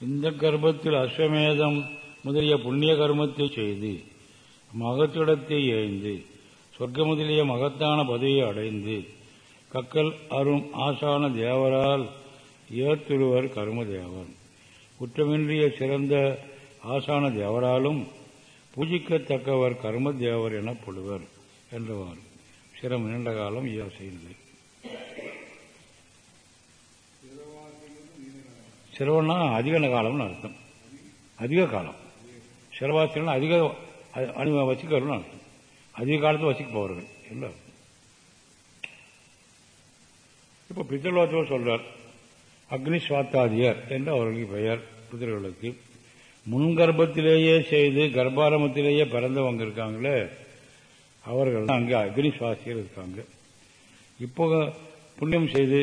இந்த கர்ப்பத்தில் அஸ்வமேதம் முதலிய புண்ணிய கர்மத்தை செய்து மகத்திடத்தை ஏய்ந்து சொர்க்க முதலிய மகத்தான பதவியை அடைந்து கக்கல் அரும் ஆசான தேவரால் ஏத்துருவர் கர்மதேவர் குற்றமின்றிய சிறந்த ஆசான தேவராலும் பூஜிக்கத்தக்கவர் கர்மதேவர் எனப்படுவர் என்றவாறு சிரம் நீண்ட காலம் செய்தது. சிரவம்னா அதிக காலம்னு அர்த்தம். அதிக காலம். சிரவாசிரியர்கள் அதிக அணி வசிக்கிறவர்கள் அர்த்தம். அதிக காலத்தில் வசிக்க போவார்கள் இல்லை. இப்போ பித்தலோத்தவர் சொல்றார் அக்னி சுவாத்தாதியர் என்று அவர்களுக்கு பெயர் பித்தர்களுக்கு முன்கர்ப்பத்திலேயே செய்து கர்ப்பாரம்பத்திலேயே பிறந்தவங்க இருக்காங்களே அவர்கள் தான் அங்கே அக்னி சுவாசியர் இருக்காங்க. இப்போ புண்ணியம் செய்து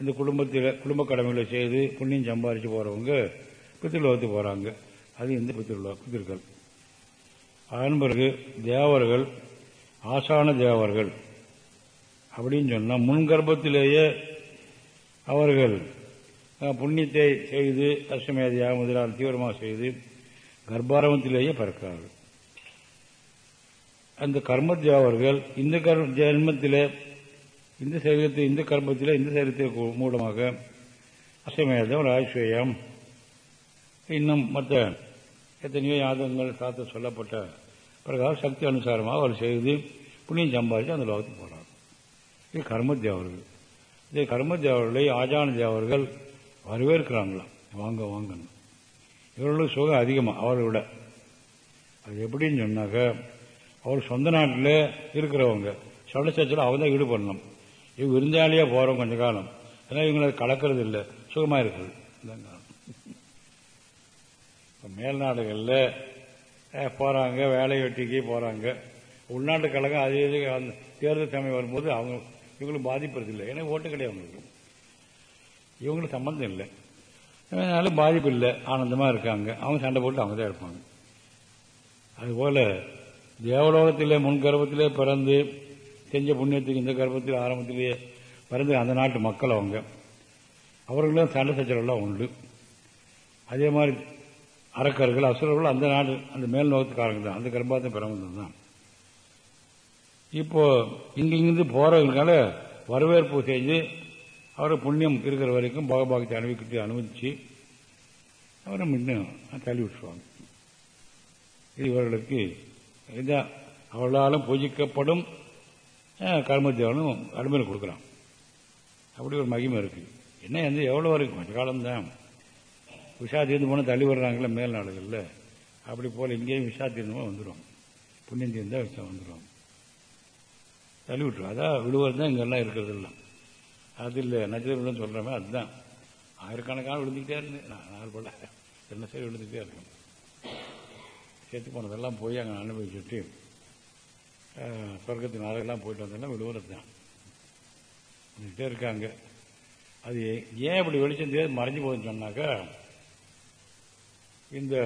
இந்த குடும்பத்தில் குடும்ப கடமைகளை செய்து புண்ணியம் சம்பாரித்து போகிறவங்க பித்திருலோகத்துக்கு போகிறாங்க அது இந்த பித்திருலோ பித்திருக்கள் அதன் பிறகு தேவர்கள் ஆசான தேவர்கள் அப்படின்னு சொன்னால் முன்கர்ப்பத்திலேயே அவர்கள் புண்ணியத்தை செய்து அஸ்வமேதையாக முதலால் தீவிரமாக செய்து கர்ப்பாரம்பத்திலேயே பிறக்கிறார்கள். அந்த கர்ம தேவர்கள் இந்த ஜென்மத்தில் இந்த சரீரத்தை இந்த கர்மத்தில் இந்த சரீரத்தை மூலமாக அசமேதம் ராஜ்ஸ்வயம் இன்னும் மற்ற எத்தனையோ யாதங்கள் சாத்த சொல்லப்பட்ட பிரகாரம் சக்தி அனுசாரமாக அவர் செய்து புண்ணியம் சம்பாதிச்சு அந்த லோகத்துக்கு போகிறார் இது கர்மத்தேவர்கள் இதே கர்மத்தேவர்களை ஆஜான தேவர்கள் வரவேற்கிறாங்களாம் வாங்க வாங்கன்னு. இவர்களுக்கு சுகம் அதிகமாக அவரை விட. அது எப்படின்னு சொன்னாக்க அவர் சொந்த நாட்டில் இருக்கிறவங்க சண்டை சச்சல அவங்க தான் ஈடுபடணும். இவங்க விருந்தாளியாக போகிறோம் கொஞ்ச காலம். ஏன்னா இவங்களை கலக்கிறது இல்லை. சுகமா இருக்குது. மேல்நாடுகளில் போகிறாங்க வேலை வெட்டிக்கு போறாங்க. உள்நாட்டு கழகம் அது இது அந்த தேர்தல் சமயம் வரும்போது அவங்க இவங்களுக்கு பாதிப்புறது இல்லை. ஏன்னா ஓட்டு கிடையாது அவங்களுக்கு. இவங்களுக்கு சம்பந்தம் இல்லை. அதனால பாதிப்பு இல்லை. ஆனந்தமாக இருக்காங்க. அவங்க சண்டை போட்டு அவங்க தான் இருப்பாங்க அதுபோல் தேவலோகத்தில் முன் பிறந்து செஞ்ச புண்ணியத்துக்கு இந்த கர்ப்பத்தில் ஆரம்பத்திலேயே பிறந்த அந்த நாட்டு மக்கள் அவங்க. அவர்களும் சண்டை சச்சரவுலாம் உண்டு. அதே மாதிரி அரக்கர்கள் அசுரர்கள் அந்த நாடு அந்த மேல் நோக்கத்துக்காரங்க தான். அந்த கர்ப்பாத்தம் பிறந்தது தான். இப்போ இங்கிருந்து போறதுனால வரவேற்பு செஞ்சு அவரை புண்ணியம் இருக்கிற வரைக்கும் போகபாகத்தை அனுபவிக்கிட்டு அனுமதிச்சு அவரை இன்னும் தள்ளி விட்டுருவாங்க. இது இவர்களுக்கு இதான் அவர்களாலும் பூஜிக்கப்படும் கர்மதேவனும் அனுமதி கொடுக்குறான். அப்படி ஒரு மகிமை இருக்கு. என்ன எந்த எவ்வளோ வரைக்கும்? கொஞ்ச காலம்தான். விஷா தீர்ந்து போனால் தள்ளி வர்றாங்களே மேல் நாடுகளில். அப்படி போல் இங்கேயும் விஷா தீர்ந்து வந்துடும் புண்ணியம் தீர்ந்தா விஷா வந்துடும் தள்ளி விட்டுரும். அதான் விடுவது தான் இங்கெல்லாம் இருக்கிறது இல்லை அது இல்லை நட்சத்திரம் சொல்கிறோமே அதுதான். ஆயிரக்கணக்கான விழுந்துக்கிட்டே இருந்தேன் நான் நாள் போல. என்ன சரி விழுந்துக்கிட்டே இருக்கேன். செத்து போனதெல்லாம் போய் அங்கே அனுபவிச்சுட்டு சொர்க்கத்தின் அழகெல்லாம் போயிட்டு வந்தெல்லாம் விழுவுறது தான் வந்துக்கிட்டே இருக்காங்க. அது ஏன் இப்படி வெளிச்சம் தெரியாது மறைஞ்சு போகுதுன்னு சொன்னாக்கா இந்த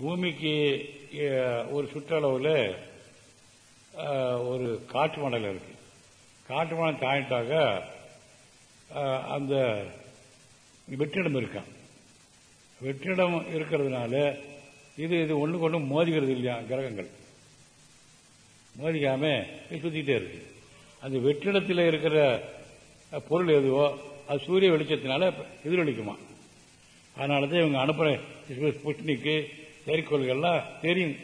பூமிக்கு ஒரு சுற்றளவில் ஒரு காற்று மண்டலம் இருக்கு. காற்று மண்டலம் தாண்டிட்டாக்க அந்த வெற்றிடம் இருக்கான் வெற்றிடம் இருக்கிறதுனால இது இது ஒண்ணுக்கு ஒன்று மோதிக்கிறது இல்லையா கிரகங்கள். மோதிக்காம சுத்திட்டே இருக்கு. அந்த வெற்றிடத்தில் இருக்கிற பொருள் எதுவோ அது சூரிய வெளிச்சத்தினால எதிரொலிக்குமா? அதனால தான் இவங்க அனுப்புகிற புஷ்னிக்கு செயற்கோள்கள்லாம் தெரியும்.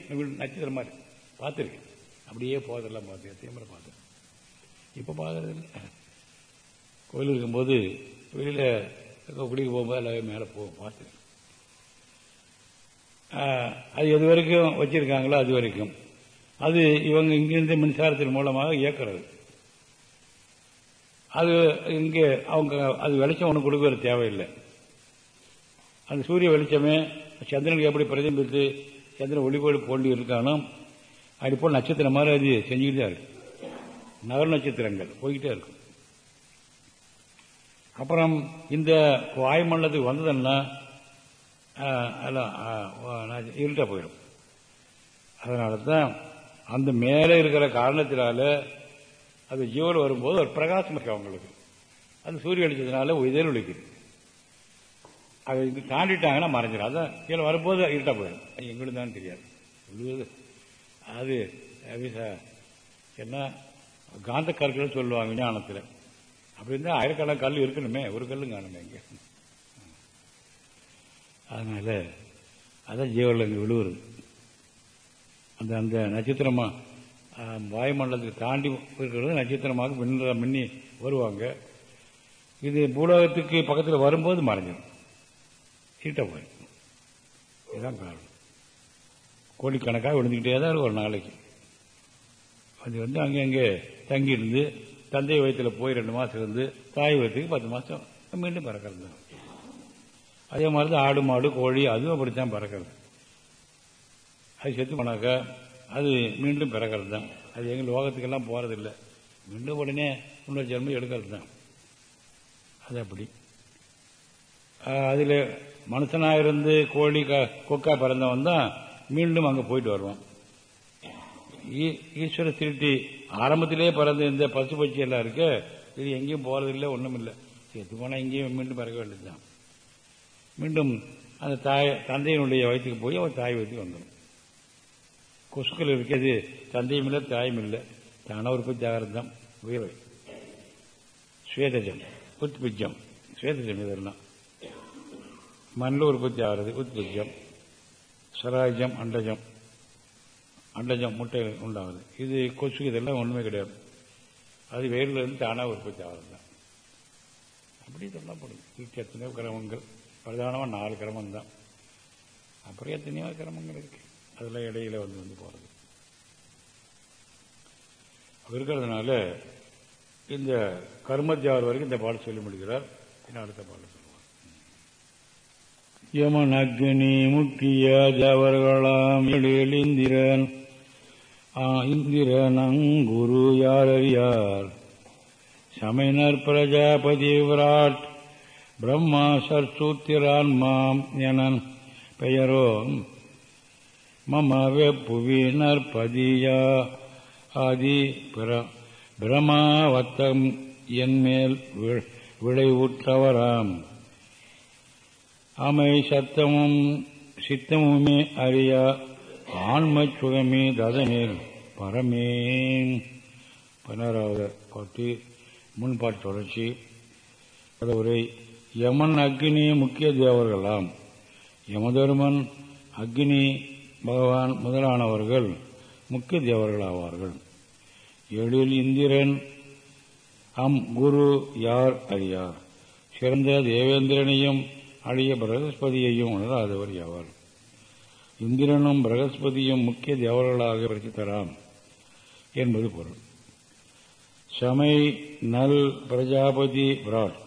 நட்சத்திரம் மாதிரி பார்த்துருக்கேன். அப்படியே போதெல்லாம் பார்த்தேன் தீவிரம் பார்த்தேன் இப்போ பார்க்கறது இல்லை கோயில் இருக்கும்போது வெளியில் குடிக்க போகும்போது எல்லாமே மேலே போகும். பார்த்துருக்கேன். அது எது வரைக்கும் வச்சிருக்காங்களோ அது வரைக்கும். அது இவங்க இங்கிருந்து மின்சாரத்தின் மூலமாக இயக்கிறது. அது இங்கே அவங்க அது வெளிச்சம் ஒன்று கொடுக்கறது தேவையில்லை. அந்த சூரிய வெளிச்சமே சந்திரனுக்கு எப்படி பிரதிபித்து சந்திரன் ஒளிபோடு போண்டி இருக்கானோ அப்படி போல் நட்சத்திரம் மாதிரி அது செஞ்சுக்கிட்டு தான் இருக்கு. நகர நட்சத்திரங்கள் போய்கிட்டே இருக்கும் அப்புறம் இந்த வாயுமண்டலத்துக்கு வந்ததுன்னா எல்லாம் இருட்டா போயிடும். அதனால தான் அந்த மேலே இருக்கிற காரணத்தினால அது ஜீவன் வரும்போது ஒரு பிரகாசம் இருக்கு அவங்களுக்கு. அது சூரிய வெளிச்சத்தினால ஒழிக்குது அது இது தாண்டிட்டாங்கன்னா மறைஞ்சிடும் அதான் கீழே வரும்போது இருட்டா போயிடும். எங்களுக்கு தான் தெரியாது. சொல்லுவது அது அது என்ன காந்த கற்கள் சொல்லுவாங்க விஞ்ஞானத்தில். அப்படி இருந்தால் ஆயிரக்கணக்கான கல் இருக்கணுமே. ஒரு கல்லும் காணுமே இங்கே. அதனால அதான் ஜீவர்கள் இங்கே விழுவுறது. அந்த அந்த நட்சத்திரமா ஆஹ், தாண்டி இருக்கிறது நட்சத்திரமாக மின்ன மின்னி வருவாங்க. இது பூலோகத்துக்கு பக்கத்தில் வரும்போது மறைஞ்சிடும். சீட்டை போயிடும். இதுதான் காரணம். கோடிக்கணக்காக விழுந்துக்கிட்டே தான் இருக்கும் ஒரு நாளைக்கு. அது வந்து அங்கே அங்கே தங்கியிருந்து தந்தை வயத்தில் போய் ரெண்டு மாதம் இருந்து தாய் வயிற்றுக்கு பத்து மாதம் மீண்டும் பறக்கிறது. தான் அதே மாதிரி தான் ஆடு மாடு கோழி அதுவும் அப்படித்தான் பறக்கிறது. அது செத்து போனாக்கா அது மீண்டும் பிறக்கிறது தான் அது எங்கள் லோகத்துக்கெல்லாம் போகிறதில்ல மீண்டும் உடனே இன்னொரு ஜென்மம் எடுக்கிறது தான் அது அப்படி. அதில் மனுஷனாக இருந்து கோழி க- கொக்கா பிறந்தவன் தான் மீண்டும் அங்கே போயிட்டு வருவான். ஈ- ஈஸ்வர திருட்டி ஆரம்பத்திலே பிறந்த இந்த பசு பட்சி எல்லாம் இருக்கு இது எங்கேயும் போகிறதில்லை ஒன்றும் இல்லை செத்து போனால் இங்கேயும் மீண்டும் பிறக்க வேண்டியதுதான். மீண்டும் அந்த தாய் தந்தையினுடைய வயிற்றுக்கு போய் அவன் தாய் வயிற்றுக்கு வந்துடும் கொசுக்கள் இருக்கிறது தந்தையும் இல்லை தாயும் இல்லை தான உற்பத்தி ஆகிறது உயர்வை. உயிரை சுவேதஜம் உத்பிஜம். சுவேதஜம் இதெல்லாம் மண்ணில் உற்பத்தி ஆகிறது உத்பிஜம். சராஜம் அண்டஜம். அண்டஜம் முட்டை உண்டாகுது. இது கொசு இதெல்லாம் ஒன்றுமே கிடையாது. அது வெயிலில் இருந்து தானாக உற்பத்தி ஆகிறது தான் அப்படி சொல்லப்படுது இதுக்கு எத்தனையோ கிரமங்கள். பிரதானமாக நாலு கிரமம் தான் அப்புறம் எத்தனையோ கிரமங்கள் இருக்கு. அதெல்லாம் இடையில வந்து வந்து போகிறது இருக்கிறதுனால இந்த கர்மத்தியார் வரைக்கும் இந்த பாடல் சொல்லி முடிக்கிறார். இன்னும் அடுத்த பாடல் சொல்லுவார். யமன் அக்னி முக்கிய ஜவர்களாம் எழில் இந்திரன் ஆ, இந்திரன் அங்குரு யார் அறியார் சமைனர் பிரஜாபதி விராட். பிரம்மா சற்சூத்திரான் மாம் எனன் பெயரோ மம புவினர் பதியா ஆதி பிர- பிரமாவத்தம் என்மேல் வி- விளைவுற்றவராம் அமை சத்தமும் சித்தமுமே அறியா ஆன்மச் சுகமே ததனில் பரமே பதினாறாவது பாட்டு முன்பாட்டு தொடர்ச்சி. உரை யமன் அக்னி முக்கிய தேவர்களாம். யமதர்மன் அக்னி பகவான் முதலானவர்கள் முக்கிய தேவர்களாவார்கள். எழில் இந்திரன் அம் குரு யார் அறியார்? சிறந்த தேவேந்திரனையும் அழிய பிரகஸ்பதியையும் உணராதவர் யாவார்? இந்திரனும் பிரகஸ்பதியும் முக்கிய தேவர்களாக பிரசித்தராம் என்பது பொருள். சமை நல் பிரஜாபதி விராட்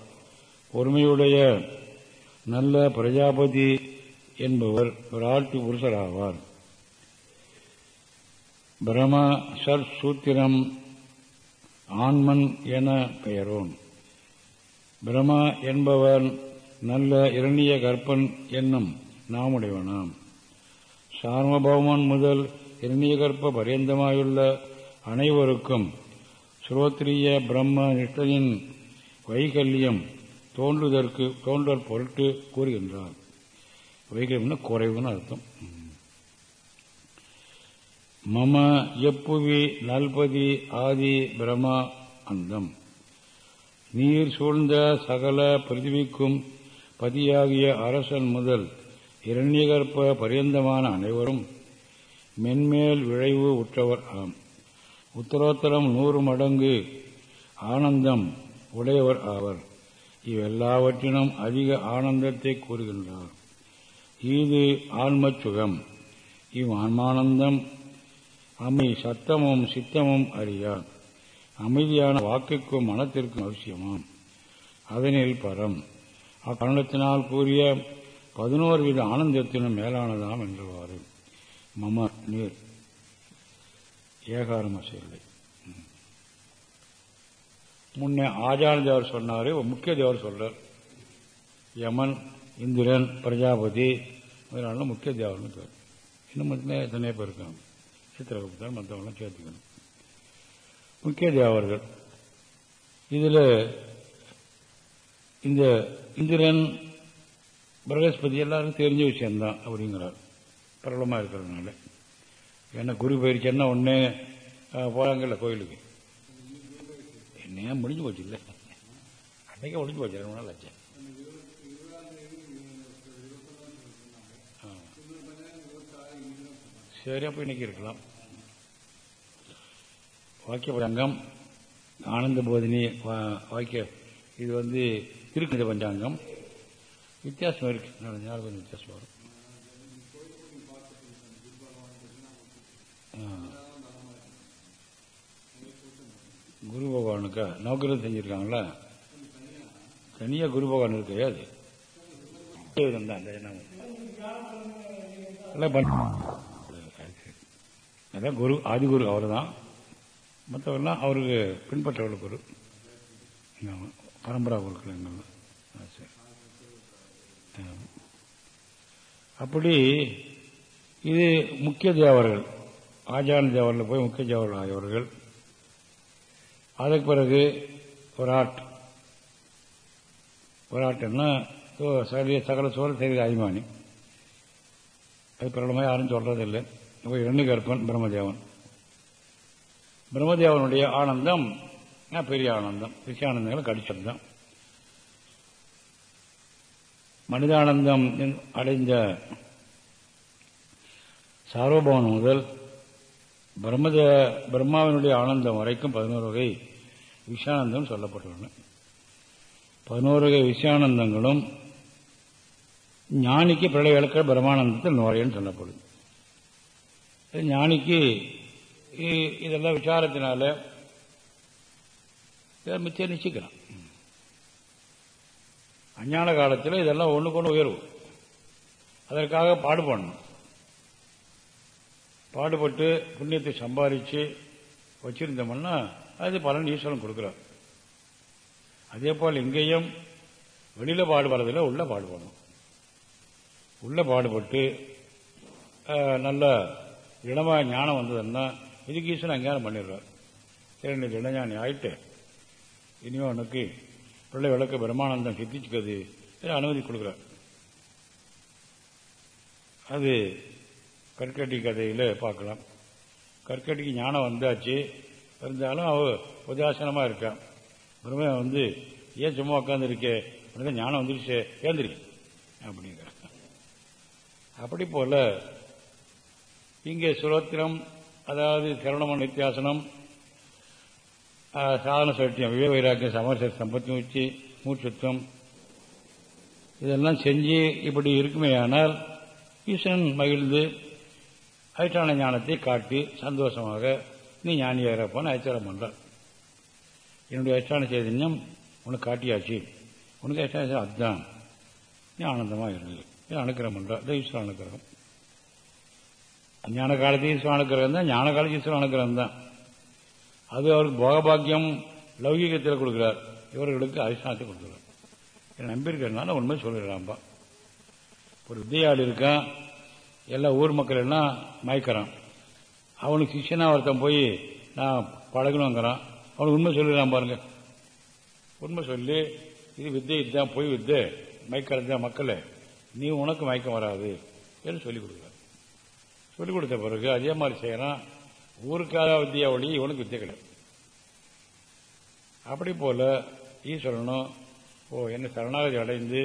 பொறுமையுடைய நல்ல பிரஜாபதி என்பவர் விராட்டு புருஷராவார். பிரம சர்சூத்திரம் ஆண்மன் ஆன்மன் என பெயரோன். பிரமா என்பவன் நல்ல இரணிய கற்பன் என்னும் நாமுடையவனாம். சார்மபௌமன் முதல் இரணியகற்ப பரியந்தமாயுள்ள அனைவருக்கும் ஸ்ரோத்ரிய பிரம்ம நிஷ்டையின் வைகல்யம் தோன்றுதற்கு தோன்றல் பொருட்டு கூறுகின்றார். வைகல்யம்னா குறைவுன்னு அர்த்தம். மம எப்புவி நல்பதி ஆதி பிரமா அந்தம் நீர் சூழ்ந்த சகல பிரிதிவிக்கும் பதியாகிய அரசன் முதல் இரண்யகற்ப பரியந்தமான அனைவரும் மென்மேல் விளைவு உற்றவர் ஆம். உத்தரோத்தரம் நூறு மடங்கு ஆனந்தம் உடையவர் ஆவர். இவெல்லாவற்றினும் அதிக ஆனந்தத்தை கூறுகின்றார். இது ஆன்மச் சுகம். இவ் ஆன்மானந்தம் அம்மை சத்தமும் சித்தமும் அறியார். அமைதியான வாக்குக்கும் மனத்திற்கும் அவசியமாம். அதனில் பரம். அக்கரணத்தினால் கூறிய பதினோரு வித ஆனந்தத்தினும் மேலானதாம் என்றவாறு. மம நீர். ஏகாரம செயலை முன்னே ஆச்சார தேவர் சொன்னார் முக்கிய தேவர் சொல்றார். யமன் இந்திரன் பிரஜாபதி முதலான முக்கிய தேவர்னு பேர் இன்னும் மட்டுமே எத்தனையோ பேர் இருக்காங்க. சித்திரகுப்தர் மற்றவங்களாம் சேர்த்துக்கணும் முக்கிய தேவர்கள் இதில் இந்த இந்திரன் பிரகஸ்பதி எல்லாரும் தெரிஞ்ச விஷயம்தான் அப்படிங்கிறார். பிரபலமாக இருக்கிறதுனால. என்ன குரு பயிற்சி என்ன ஒன்று போகிறாங்கல்ல கோயிலுக்கு. என்ன முடிஞ்சு போச்சு இல்லை? அன்னைக்கே முடிஞ்சு போச்சு ரெண்டு நாள் ஆச்சு. சரி அப்போ இன்னைக்கு இருக்கலாம். வாக்கிய பஞ்சாங்கம் ஆனந்த போதினி வாக்கிய இது வந்து திருக்கணித பஞ்சாங்கம். வித்தியாசம் இருக்கு. ஞாபகம் கொஞ்சம் வித்தியாசம் வரும். ஆ. குரு பகவானுக்கா? நவக்கிரகம் செஞ்சிருக்காங்களா? தனியா குரு பகவான் இருக்கு அது? அதான் குரு ஆதிகுரு அவர் தான் மற்றவெல்லாம் அவருக்கு பின்பற்றவர்களுக்கு ஒரு பரம்பரா குருக்கள் எங்கள் சரி. அப்படி இது முக்கிய தேவர்கள் ஆஜான தேவரில் போய் முக்கிய தேவர்கள் ஆகியவர்கள் அதற்கு பிறகு விராட் விராட்டுன்னா சோ- சகல சகல சோழ செய்தி அபிமானி. அது பிரபலமாக யாரும் சொல்றதில்லை. இப்போ இரண்டு கற்பன் பிரம்மதேவன். பிரம்மதேவனுடைய ஆனந்தம் பெரிய ஆனந்தம் விஷயானந்தங்களை கடிச்சதுதான். மனிதானந்தம் அடைந்த சார்வபவன் முதல் பிரம்மதே பிரம்மாவினுடைய ஆனந்தம் வரைக்கும் பதினோரு வகை விஷயானந்தம் சொல்லப்பட்டுள்ளன. பதினோரு வகை விஷயானந்தங்களும் ஞானிக்கு பிரளய விளக்க பிரம்மானந்தத்தில் நுழையன்னு சொல்லப்படுது. ஞானிக்கு இதெல்லாம் விசாரத்தினால இதை மிச்சம் நிச்சயிக்கலாம். அஞ்ஞான காலத்தில் இதெல்லாம் ஒன்று கொண்டு உயர்வு. அதற்காக பாடுபடணும். பாடுபட்டு புண்ணியத்தை சம்பாதிச்சு வச்சிருந்தோம்னா அது பலன் ஈஸ்வரன் கொடுக்குறார். அதே போல் இங்கேயும் வெளியில பாடுபடுறதில்ல உள்ள பாடுபடணும். உள்ள பாடுபட்டு அஹ், நல்ல இடமா ஞானம் வந்ததுன்னா இதுக்கு ஈஸ்வரன் அங்கேயானம் பண்ணிடுறார். சரி நீ திடஞானி ஆயிட்டு இனிமே உனக்கு பிள்ளை விளக்க பிரம்மானந்தம் சித்திச்சுக்கிறது அனுமதி கொடுக்குறார். அது கற்கட்டி கதையில் பார்க்கலாம். கற்கட்டிக்கு ஞானம் வந்தாச்சு. இருந்தாலும் அவ உதாசனமாக இருக்கான் பிரம்ம வந்து ஏன் சும்மா உட்காந்துருக்கே உனக்கு ஞானம் வந்துருச்சு ஏந்திரி அப்படிங்கிற அப்படி போல இங்கே சுரோத்திரம் அதாவது சரணமன் நித்தியாசனம் சாதன சட்டியம் விவேக வைராக்கியம் சமரச சம்பத்தி மூச்சு மூச்சுத்தம் இதெல்லாம் செஞ்சு இப்படி இருக்குமே ஆனால் ஈஸ்வரன் மகிழ்ந்து அதிஷ்டான ஞானத்தை காட்டி சந்தோஷமாக நீ ஞானியாக இருப்பான்னு அதிச்சாரம் பண்றார் என்னுடைய அதிஷ்டான சைதன்யம் உனக்கு காட்டியாச்சு. உனக்கு அதிஷ்டான அதுதான் நீ ஆனந்தமாக இருந்தது இது அனுக்கிரகம் பண்றார் இது ஈஸ்வர அனுக்கிரகம். ஞான காலத்தையும் ஈஸ்வரன் அனுக்கிரகம் தான் ஞான காலத்து ஈஸ்வர அனுக்கிரகம் தான். அது அவருக்கு போகபாக்கியம் லௌகிகத்தில் கொடுக்கிறார். இவர்களுக்கு அதிஷ்டானத்தை கொடுக்கிறார். என்னை நம்பியிருக்கிறதுனால உண்மை சொல்லிடுறான்பா ஒரு வித்தியாளி இருக்கான் எல்லா ஊர் மக்கள் எல்லாம் மயக்கிறான். அவனுக்கு சிஷ்யனா ஒருத்தன் போய் நான் பழகணுங்கிறான் அவனுக்கு உண்மை சொல்லிடுறான் பாருங்க. உண்மை சொல்லி இது வித்தை இதுதான் போய் வித்தை மயக்கிறது தான் நீ உனக்கு மயக்கம் வராது என்று சொல்லிக் கொடுக்குறேன் சொல்லிக் கொடுத்த பிறகு அதே மாதிரி செய்யறான். ஊருக்காக வித்தியா ஒளி இவனுக்கு வித்தியா கிடையாது. அப்படி போல ஈஸ்வரனும் ஓ என்ன சரணாகதி அடைந்து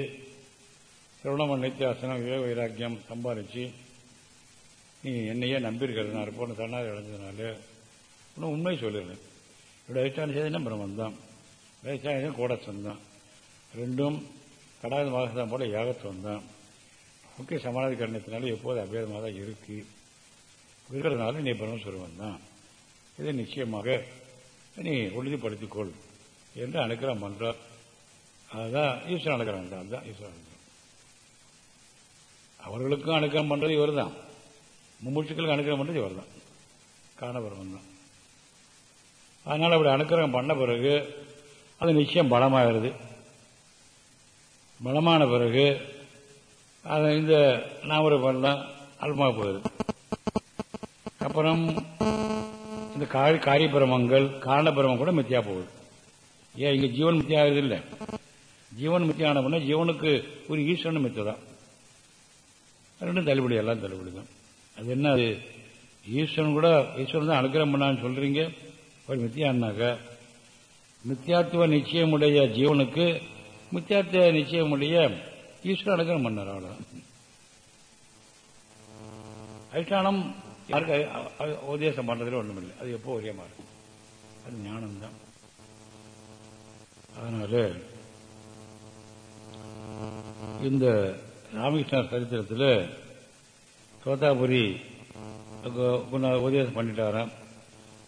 திருவண்ணாமலை நித்தியாசனம் விவேக வைராக்கியம் சம்பாதிச்சு நீ என்னையே நம்பியிருக்கிறது நான் போன சரணாகதி அடைஞ்சதுனால. இன்னும் உண்மை சொல்லிடுறேன் இப்படி அதிஷ்டான செய்தினா பிரம்மன் தான் அதிஷ்டான கூட தான் ரெண்டும் கடாத மாதத்தான் போல ஏகத்துவம் தான் முக்கிய சமாதி கரணத்தினால எப்போது அபேதமாக தான் இருக்கு. இருக்கிறதுனால நீ பிரம்மஸ்வரூபம் தான் இதை நிச்சயமாக நீ உறுதிப்படுத்திக்கொள் என்று அனுக்கிறம் பண்றார். அதுதான் ஈஸ்வரன் அனுக்கிரம் தான் அதுதான் ஈஸ்வரன் அவர்களுக்கும் அனுக்கிரம் பண்றது இவர் தான் மும்மூச்சுக்களுக்கு அனுக்கிரம் பண்றது இவர் தான் காணபுரம் தான். அதனால அப்படி அனுக்கிரகம் பண்ண பிறகு அது நிச்சயம் பலமாகிறது. பலமான பிறகு அது இந்த நாமரை பண்ணலாம் அல்மா போயிடுது அப்புறம் இந்த காரியபிரமங்கள் காரணபிரமம் கூட மித்தியா போகுது. ஏன் இங்க ஜீவன் மித்தியா ஆகுது இல்லை. ஜீவன் மித்தியான பண்ண ஜீவனுக்கு ஒரு ஈஸ்வரன் மித்ததான் தான். ரெண்டும் தள்ளுபடி எல்லாம் தள்ளுபடி தான். அது என்ன அது ஈஸ்வரன் கூட ஈஸ்வரன் தான் அனுகிரகம் பண்ணான்னு சொல்றீங்க. ஒரு மித்தியான்னாக்க மித்தியாத்துவ நிச்சயமுடைய ஜீவனுக்கு மித்தியாத்துவ நிச்சயமுடைய ஈஸ்வரன் அனுகிரகம் பண்ணார் அவ்வளவுதான். அதிஷ்டானம் யாருக்கு அ- உபதேசம் பண்றதுல ஒண்ணும் இல்லை அது எப்போ ஒரே மாதிரி அது ஞானம்தான் அதனால இந்த ராமகிருஷ்ணர் சரித்திரத்தில் தோத்தாபுரி கு- உபதேசம் பண்ணிட்டாராம்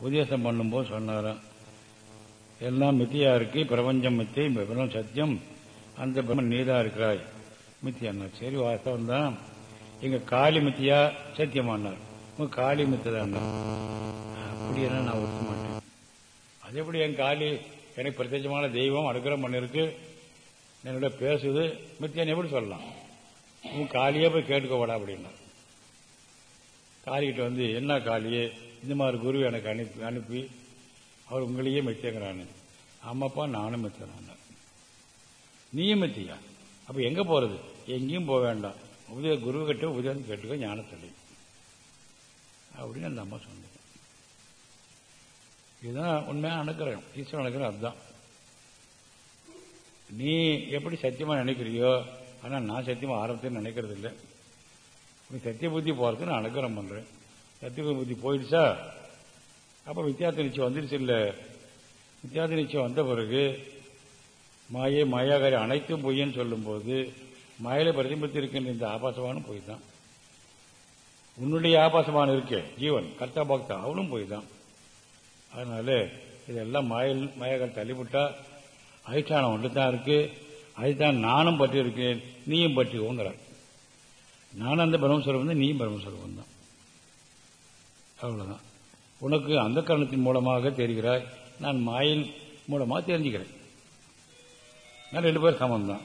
உபதேசம் பண்ணும்போது சொன்னாராம் எல்லாம் மித்தியா இருக்கு பிரபஞ்சம் மித்தை பிரபஞ்சம் சத்தியம் அந்த பிரம்மன் நீதா இருக்கிறாய் மித்தியா சரி வாஸ்தவம் தான் எங்க காளி மித்தியா சத்தியமானார் உங்க காளி மித்தை தான் நான் ஒத்துக்க மாட்டேன். அது எப்படி என் காளி? எனக்கு பிரத்யட்சமான தெய்வம் அனுகிரகம் பண்ணிருக்கு. என்னோட பேசுது. மித்தியன் எப்படி சொல்லலாம்? உன் காளியே போய் கேட்டுக்கோடா அப்படின்னா. காளிகிட்ட வந்து என்ன காளியே இந்த மாதிரி குரு எனக்கு அனுப்பி அனுப்பி. அவர் உங்களையே மித்தியங்கிறானு. ஆமாப்பா நானும் மெத்தியறான் நீயும் மித்தியா? அப்ப எங்க போறது? எங்கேயும் போக வேண்டாம். உதய குரு கிட்ட உதயம் கேட்டுக்கோ ஞானத்தள்ளி. அப்படின்னு அந்த அம்மா சொன்னது இதுதான் உண்மையாக அனுக்கிறோம் ஈஸ்வரன் அனுக்கிறோம் அதுதான். நீ எப்படி சத்தியமாக நினைக்கிறியோ ஆனால் நான் சத்தியமாக ஆரம்பத்தில் நினைக்கிறது இல்லை நீ சத்திய புத்தி போகிறதுக்கு நான் அனுக்கிறம் பண்ணுறேன் சத்திய புத்தி போயிடுச்சா? அப்போ வித்தியாச நிச்சயம் வந்துருச்சு இல்லை? வித்தியாச நிச்சயம் வந்த பிறகு மாயை மாயாகாரி அனைத்தும் பொய்யன்னு சொல்லும்போது மாயில பிரதிபலித்து இருக்கின்ற இந்த ஆபாசமானும் பொய் தான் உன்னுடைய ஆபாசமான இருக்கே. ஜீவன் கர்த்தா பக்தா அவனும் போய் தான் அதனால இதெல்லாம் மாயல் மாயாகாரி தள்ளிவிட்டா அதிஷ்டானம் ஒன்று தான் இருக்கு. அதுதான் நானும் பற்றி இருக்கேன் நீயும் பற்றிக்கோங்கிறார் நானும் அந்த பிரம்மஸ்வரம் தான் நீயும் பிரம்மஸ்வரம் தான். அவ்வளவுதான். உனக்கு அந்த கரணத்தின் மூலமாக தெரிகிறாய். நான் மாயில் மூலமாக தெரிஞ்சுக்கிறேன். நான் ரெண்டு பேர் சமம் தான்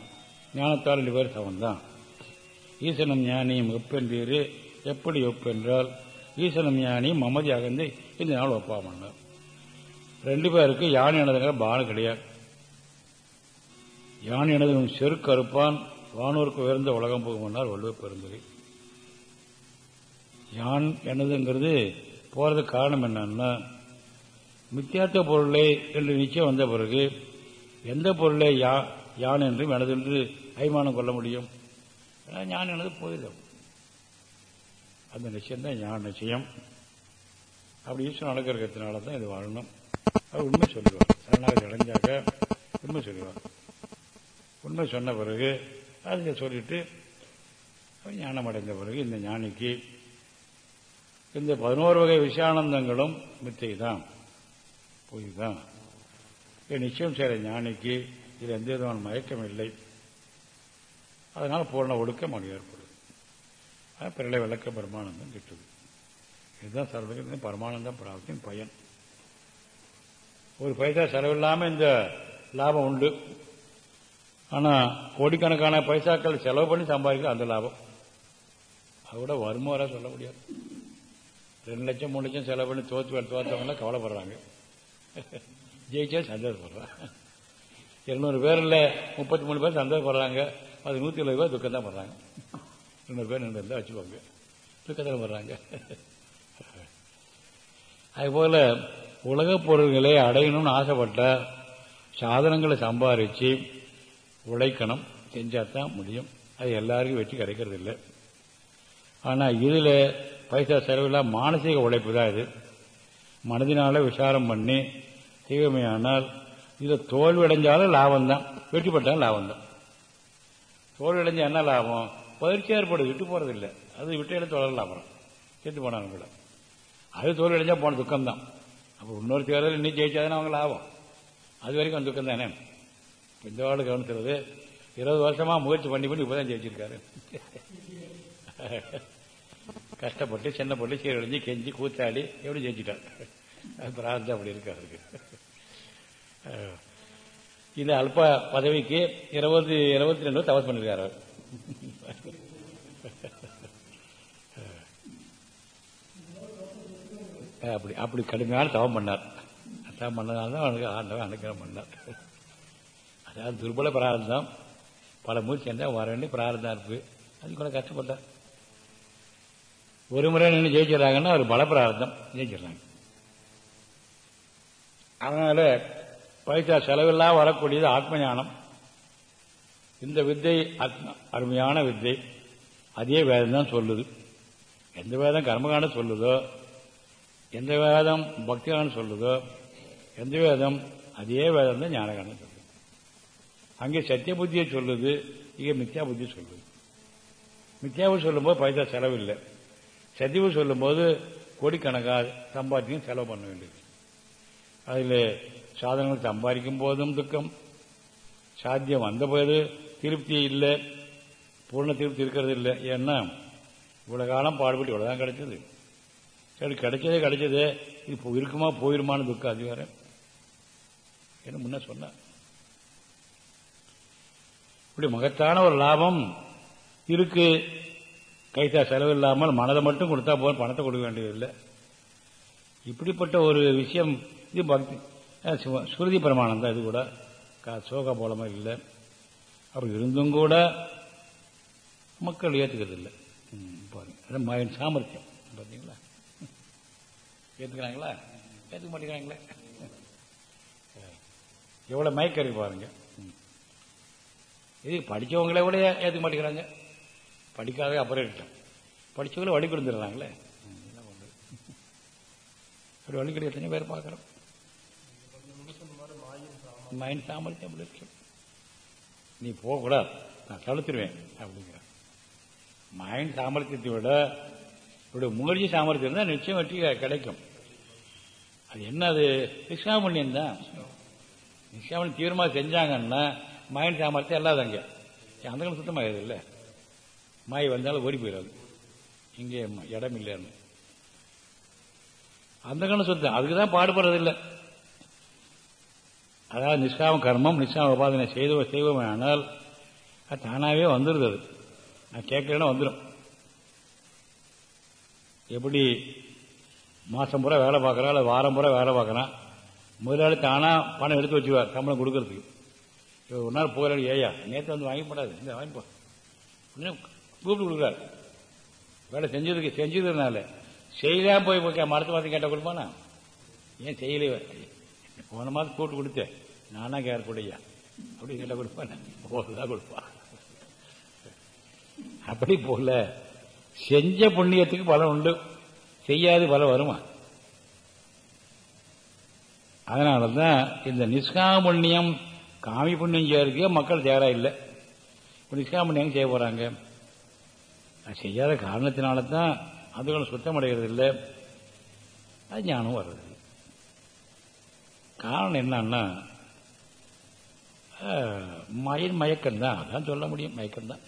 ஞானத்தால் ரெண்டு பேர் சமம் தான் ஈசனம் ஞானியும் பேரு எப்படி ஒப்பென்றால் ஈசனம் ஞானி மமதி அகந்து இந்த நாள் ஒப்பாமன்னார் ரெண்டு பேருக்கு யானை எனதுங்கிற பானம் கிடையாது. யானை எனது செருக்கறுப்பான் வானூருக்கு உயர்ந்த உலகம் போகுமன்னார் வள்ளுவ பெருந்தகை. யான் எனதுங்கிறது போகிறதுக்கு காரணம் என்னன்னா மித்தியார்த்த பொருளை என்று நிச்சயம் வந்த பிறகு எந்த பொருளை யா யான் என்றும் எனது என்று அய்மானம் கொள்ள முடியும். ஏன்னா ஞான் எனது போயிடும். அந்த நிச்சயம் தான் ஞான நிச்சயம். அப்படி ஈஸ்வரன் அடக்கிறதுனால தான் இது வாழணும். அவர் உண்மை சொல்லுவார். சரணாகதி அடைஞ்சாக்க உண்மை சொல்லுவார். உண்மை சொன்ன பிறகு அதை சொல்லிட்டு ஞானம் அடைந்த பிறகு இந்த ஞானிக்கு இந்த பதினோரு வகை விஷயானந்தங்களும் மித்தை தான் பொய் தான் நிச்சயம் செய்கிற ஞானிக்கு இது எந்த விதமான மயக்கம் இல்லை. அதனால் பூர்ண ஒடுக்கம் அங்கே ஏற்படும். பிறலை விளக்க பரமானந்தம் கிட்டுது. இதுதான் சர்வகத்தின பரமானந்தம் பிராப்தியின் பயன். ஒரு பைசா செலவில்லாமல் இந்த லாபம் உண்டு. ஆனால் கோடிக்கணக்கான பைசாக்கள் செலவு பண்ணி சம்பாதிக்க அந்த லாபம். அதோட வருமாற சொல்ல முடியாது. ரெண்டு லட்சம் மூணு லட்சம் செலவு பண்ணி தோத்து தோத்தவங்களாம் கவலைப்படுறாங்க. ஜெயிச்சா சந்தோஷப்படுறாங்க இருநூறு பேரில் முப்பத்தி மூணு பேர் சந்தோஷப்படுறாங்க. அது நூற்றி இருபது பேர் துக்கம் தான் படுறாங்க. ரெண்டு பேர் ரெண்டு இருந்தால் வச்சுக்கோங்க. துக்கத்தில் வர்றாங்க. அதுபோல் உலகப் பொருள்களை அடையணும்னு ஆசைப்பட்டால் சாதனங்களை சம்பாதிச்சு உழைக்கணும். செஞ்சாதான் முடியும். அது எல்லாருக்கும் வெற்றி கிடைக்கிறது இல்லை. ஆனால் இதில் பைசா செலவில்லாம் மானசீக உழைப்பு தான் இது. மனதினால விசாரம் பண்ணி தீவமையானால் இதில் தோல்வி அடைஞ்சாலும் லாபம் தான் வெற்றி பெற்றாலும் லாபம் தான் தோல்வி என்ன லாபம்? பயிற்சி ஏற்படுது விட்டு போறதில்லை. அது விட்டு தொடரலாம் அப்புறம். சேர்த்து போனாலும் கூட அது தோல்வி அடைஞ்சா போன துக்கம் தான் அப்போ இன்னொரு தேர்தல் இன்னும் ஜெயிச்சாதானே அவங்க லாபம். அது வரைக்கும் அந்த துக்கம் தானே இந்த வாழ் கவனிக்கிறது இருபது வருஷமா முயற்சி பண்ணி பண்ணி இப்பதான் ஜெயிச்சிருக்காரு. கஷ்டப்பட்டு சின்னப்பட்டு சீரழிஞ்சு கெஞ்சி கூத்தாடி எப்படி ஜெயிச்சிட்டார். அது பிரார்த்தம் அப்படி இருக்கு அவருக்கு. இது அல்ப பதவிக்கு இருபது இருபத்தி ரெண்டு தவஸ் பண்ணிருக்காரு அப்படி அப்படி கடுமையான தவம் பண்ணார். தவம் பண்ணதுனால தான் அவனுக்கு ஆண்டவன் அனுக்கிறம் பண்ணார். அதாவது துர்பல பிரார்த்தம். பல மூச்சு சென்றால் வர வேண்டிய பிரார்த்தம் இருக்கு. அது கூட கஷ்டப்பட்டார். ஒரு முறை நின்று ஜெயிச்சிடறாங்கன்னா ஒரு பலப்பிரார்த்தம் ஜெயிச்சிடறாங்க. அதனால பைசா செலவில்லா வரக்கூடியது ஆத்ம ஞானம் இந்த வித்தை அருமையான வித்தை. அதே வேதம் தான் சொல்லுது. எந்த வேதம் கர்மகாண்டம் சொல்லுதோ எந்த வேதம் பக்திகாண்டம் சொல்லுதோ எந்த வேதம் அதே வேதம் தான் ஞானகாண்டம் சொல்லுது. அங்கே சத்திய புத்தியை சொல்லுது இங்கே மித்யா புத்தி சொல்லுது. மித்யாவு சொல்லும்போது பைசா செலவில்லை. சத்தியவு சொல்லும்போது கோடிக்கணக்காக சம்பாதிக்கும் செலவு பண்ண வேண்டியது. அதில் சாதனங்கள் சம்பாதிக்கும் போதும் துக்கம். சாத்தியம் வந்த போது திருப்தி இல்லை. பூர்ண திருப்தி இருக்கிறது இல்லை. ஏன்னா இவ்வளவு காலம் பாடுபட்டு இவ்வளோதான் கிடைச்சது. எனக்கு கிடைச்சதே கிடைச்சதே. இப்போ இருக்குமா போயிருமான்னு துக்கம் அதிகாரம் வேற. என்ன முன்ன சொன்ன? இப்படி மகத்தான ஒரு லாபம் இருக்கு. கைசா செலவு இல்லாமல் மனதை மட்டும் கொடுத்தா போதும் பணத்தை கொடுக்க வேண்டியதில்லை. இப்படிப்பட்ட ஒரு விஷயம் இது பக்தி சுருதி பிரமாணம் தான் இது கூட. சோகா போலமா இல்லை. அப்படி இருந்தும் கூட மக்கள் ஏற்றுக்கிறது இல்லை பாருங்க. சாமர்த்தியம். ஏற்றுக்கிறாங்களா ஏற்றுக்க மாட்டேங்கிறாங்களே எவ்வளோ மயக்கறி பாருங்க. இது படித்தவங்களே கூட ஏற்றுக்க மாட்டேங்கிறாங்க படிக்காத அப்புறம் இருக்கட்டும். படித்தவங்களே வழி கொடுத்துடுறாங்களே என்ன பண்ணுறது அப்படி வழி கிடையாது எத்தனை பேர் பார்க்குறோம். மைண்ட் சாமர்த்தியம் இருக்கு. நீ போகக்கூடாது. நான் தடுத்துருவேன் அப்படிங்கிற. மைண்ட் சாமர்த்தியத்தை விட இப்படி முயற்சி சாமர்த்தியம் தான் நிச்சயம் வெற்றி கிடைக்கும். அது என்ன அது நிஷாமண்யம் தான் நிஷாமணி தீவிரமாக செஞ்சாங்கன்னா மைண்ட் சாமர்த்தியம் இல்லாதாங்க அந்த காலம் சுத்தமாக இல்லை. மாய் வந்தாலும் ஓடி போயிடாது இங்கே இடம் இல்லைன்னு. அந்த காலம் சுத்தம். அதுக்கு தான் பாடுபடுறதில்லை அதாவது நிஷ்காம கர்மம் நிஷ்காம உபாதனை செய்த செய்வோம் ஆனால் அது தானாகவே வந்துடுது அது. நான் கேட்கலன்னா வந்துடும் எப்படி மாசம் பூரா வேலை பார்க்கறான் இல்லை வாரம் பூரா வேலை பார்க்கறான் முதலாளி தானாக பணம் எடுத்து வச்சுவார் சம்பளம் கொடுக்கறதுக்கு. ஒரு நாள் போராளி ஏயா நேற்று வந்து வாங்கிப்படாது இந்த வாங்கிப்போ கூப்பிட்டு கொடுக்குறாரு. வேலை செஞ்சதுக்கு செஞ்சதுனால. செய்யலாம் போய் மரத்து மாதம் கேட்டால் கொடுப்பானா? ஏன் செய்யலையே போன மாதம் கூப்பிட்டு கொடுத்தேன். நானா கேர் கூடையா அப்படி கேட்ட கொடுப்பானே? போதுதான் கொடுப்பான் அப்படி போல செஞ்ச புண்ணியத்துக்கு பலன் உண்டு. செய்யாது பல வருமா? அதனாலதான் இந்த நிஷ்காம புண்ணியம் காமி புண்ணியம் செய்யறதுக்கே மக்கள் தயாரா இல்லை. இப்போ நிஷ்காம புண்ணியம் செய்ய போறாங்க? செய்யாத காரணத்தினால தான் அதுகளும் சுத்தமடைகிறது இல்லை அது ஞானம் வர்றது காரணம் என்னன்னா மயின் மயக்கம்தான். அதான் சொல்ல முடியும். மயக்கம்தான்.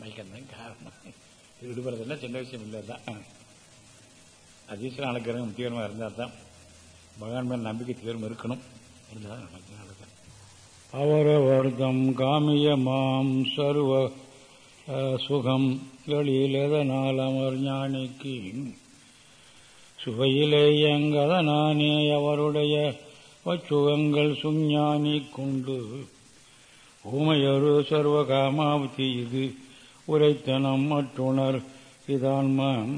மயக்கம்தான் காரணம். இது விடுபடுறதுன்னா சின்ன விஷயம் இல்லை தான் அதிர்ஷ்டம் நடக்கிறது தீவிரமாக இருந்தால் தான் பகவான் மேல் நம்பிக்கை தீவிரம் இருக்கணும். இருந்தால் நடக்கும் அவரவர்தம் காமியமாம் சர்வ சுகம். எழிலதனால் அமர் ஞானிக்கு சுவையிலே எங்கதனானே அவருடைய வச்சுவங்கள் சுஞ்ஞானி கொண்டு. ஊமையொரு சர்வ காமாவதி இது உரைத்தனம் மற்றுணர் இதான்மான்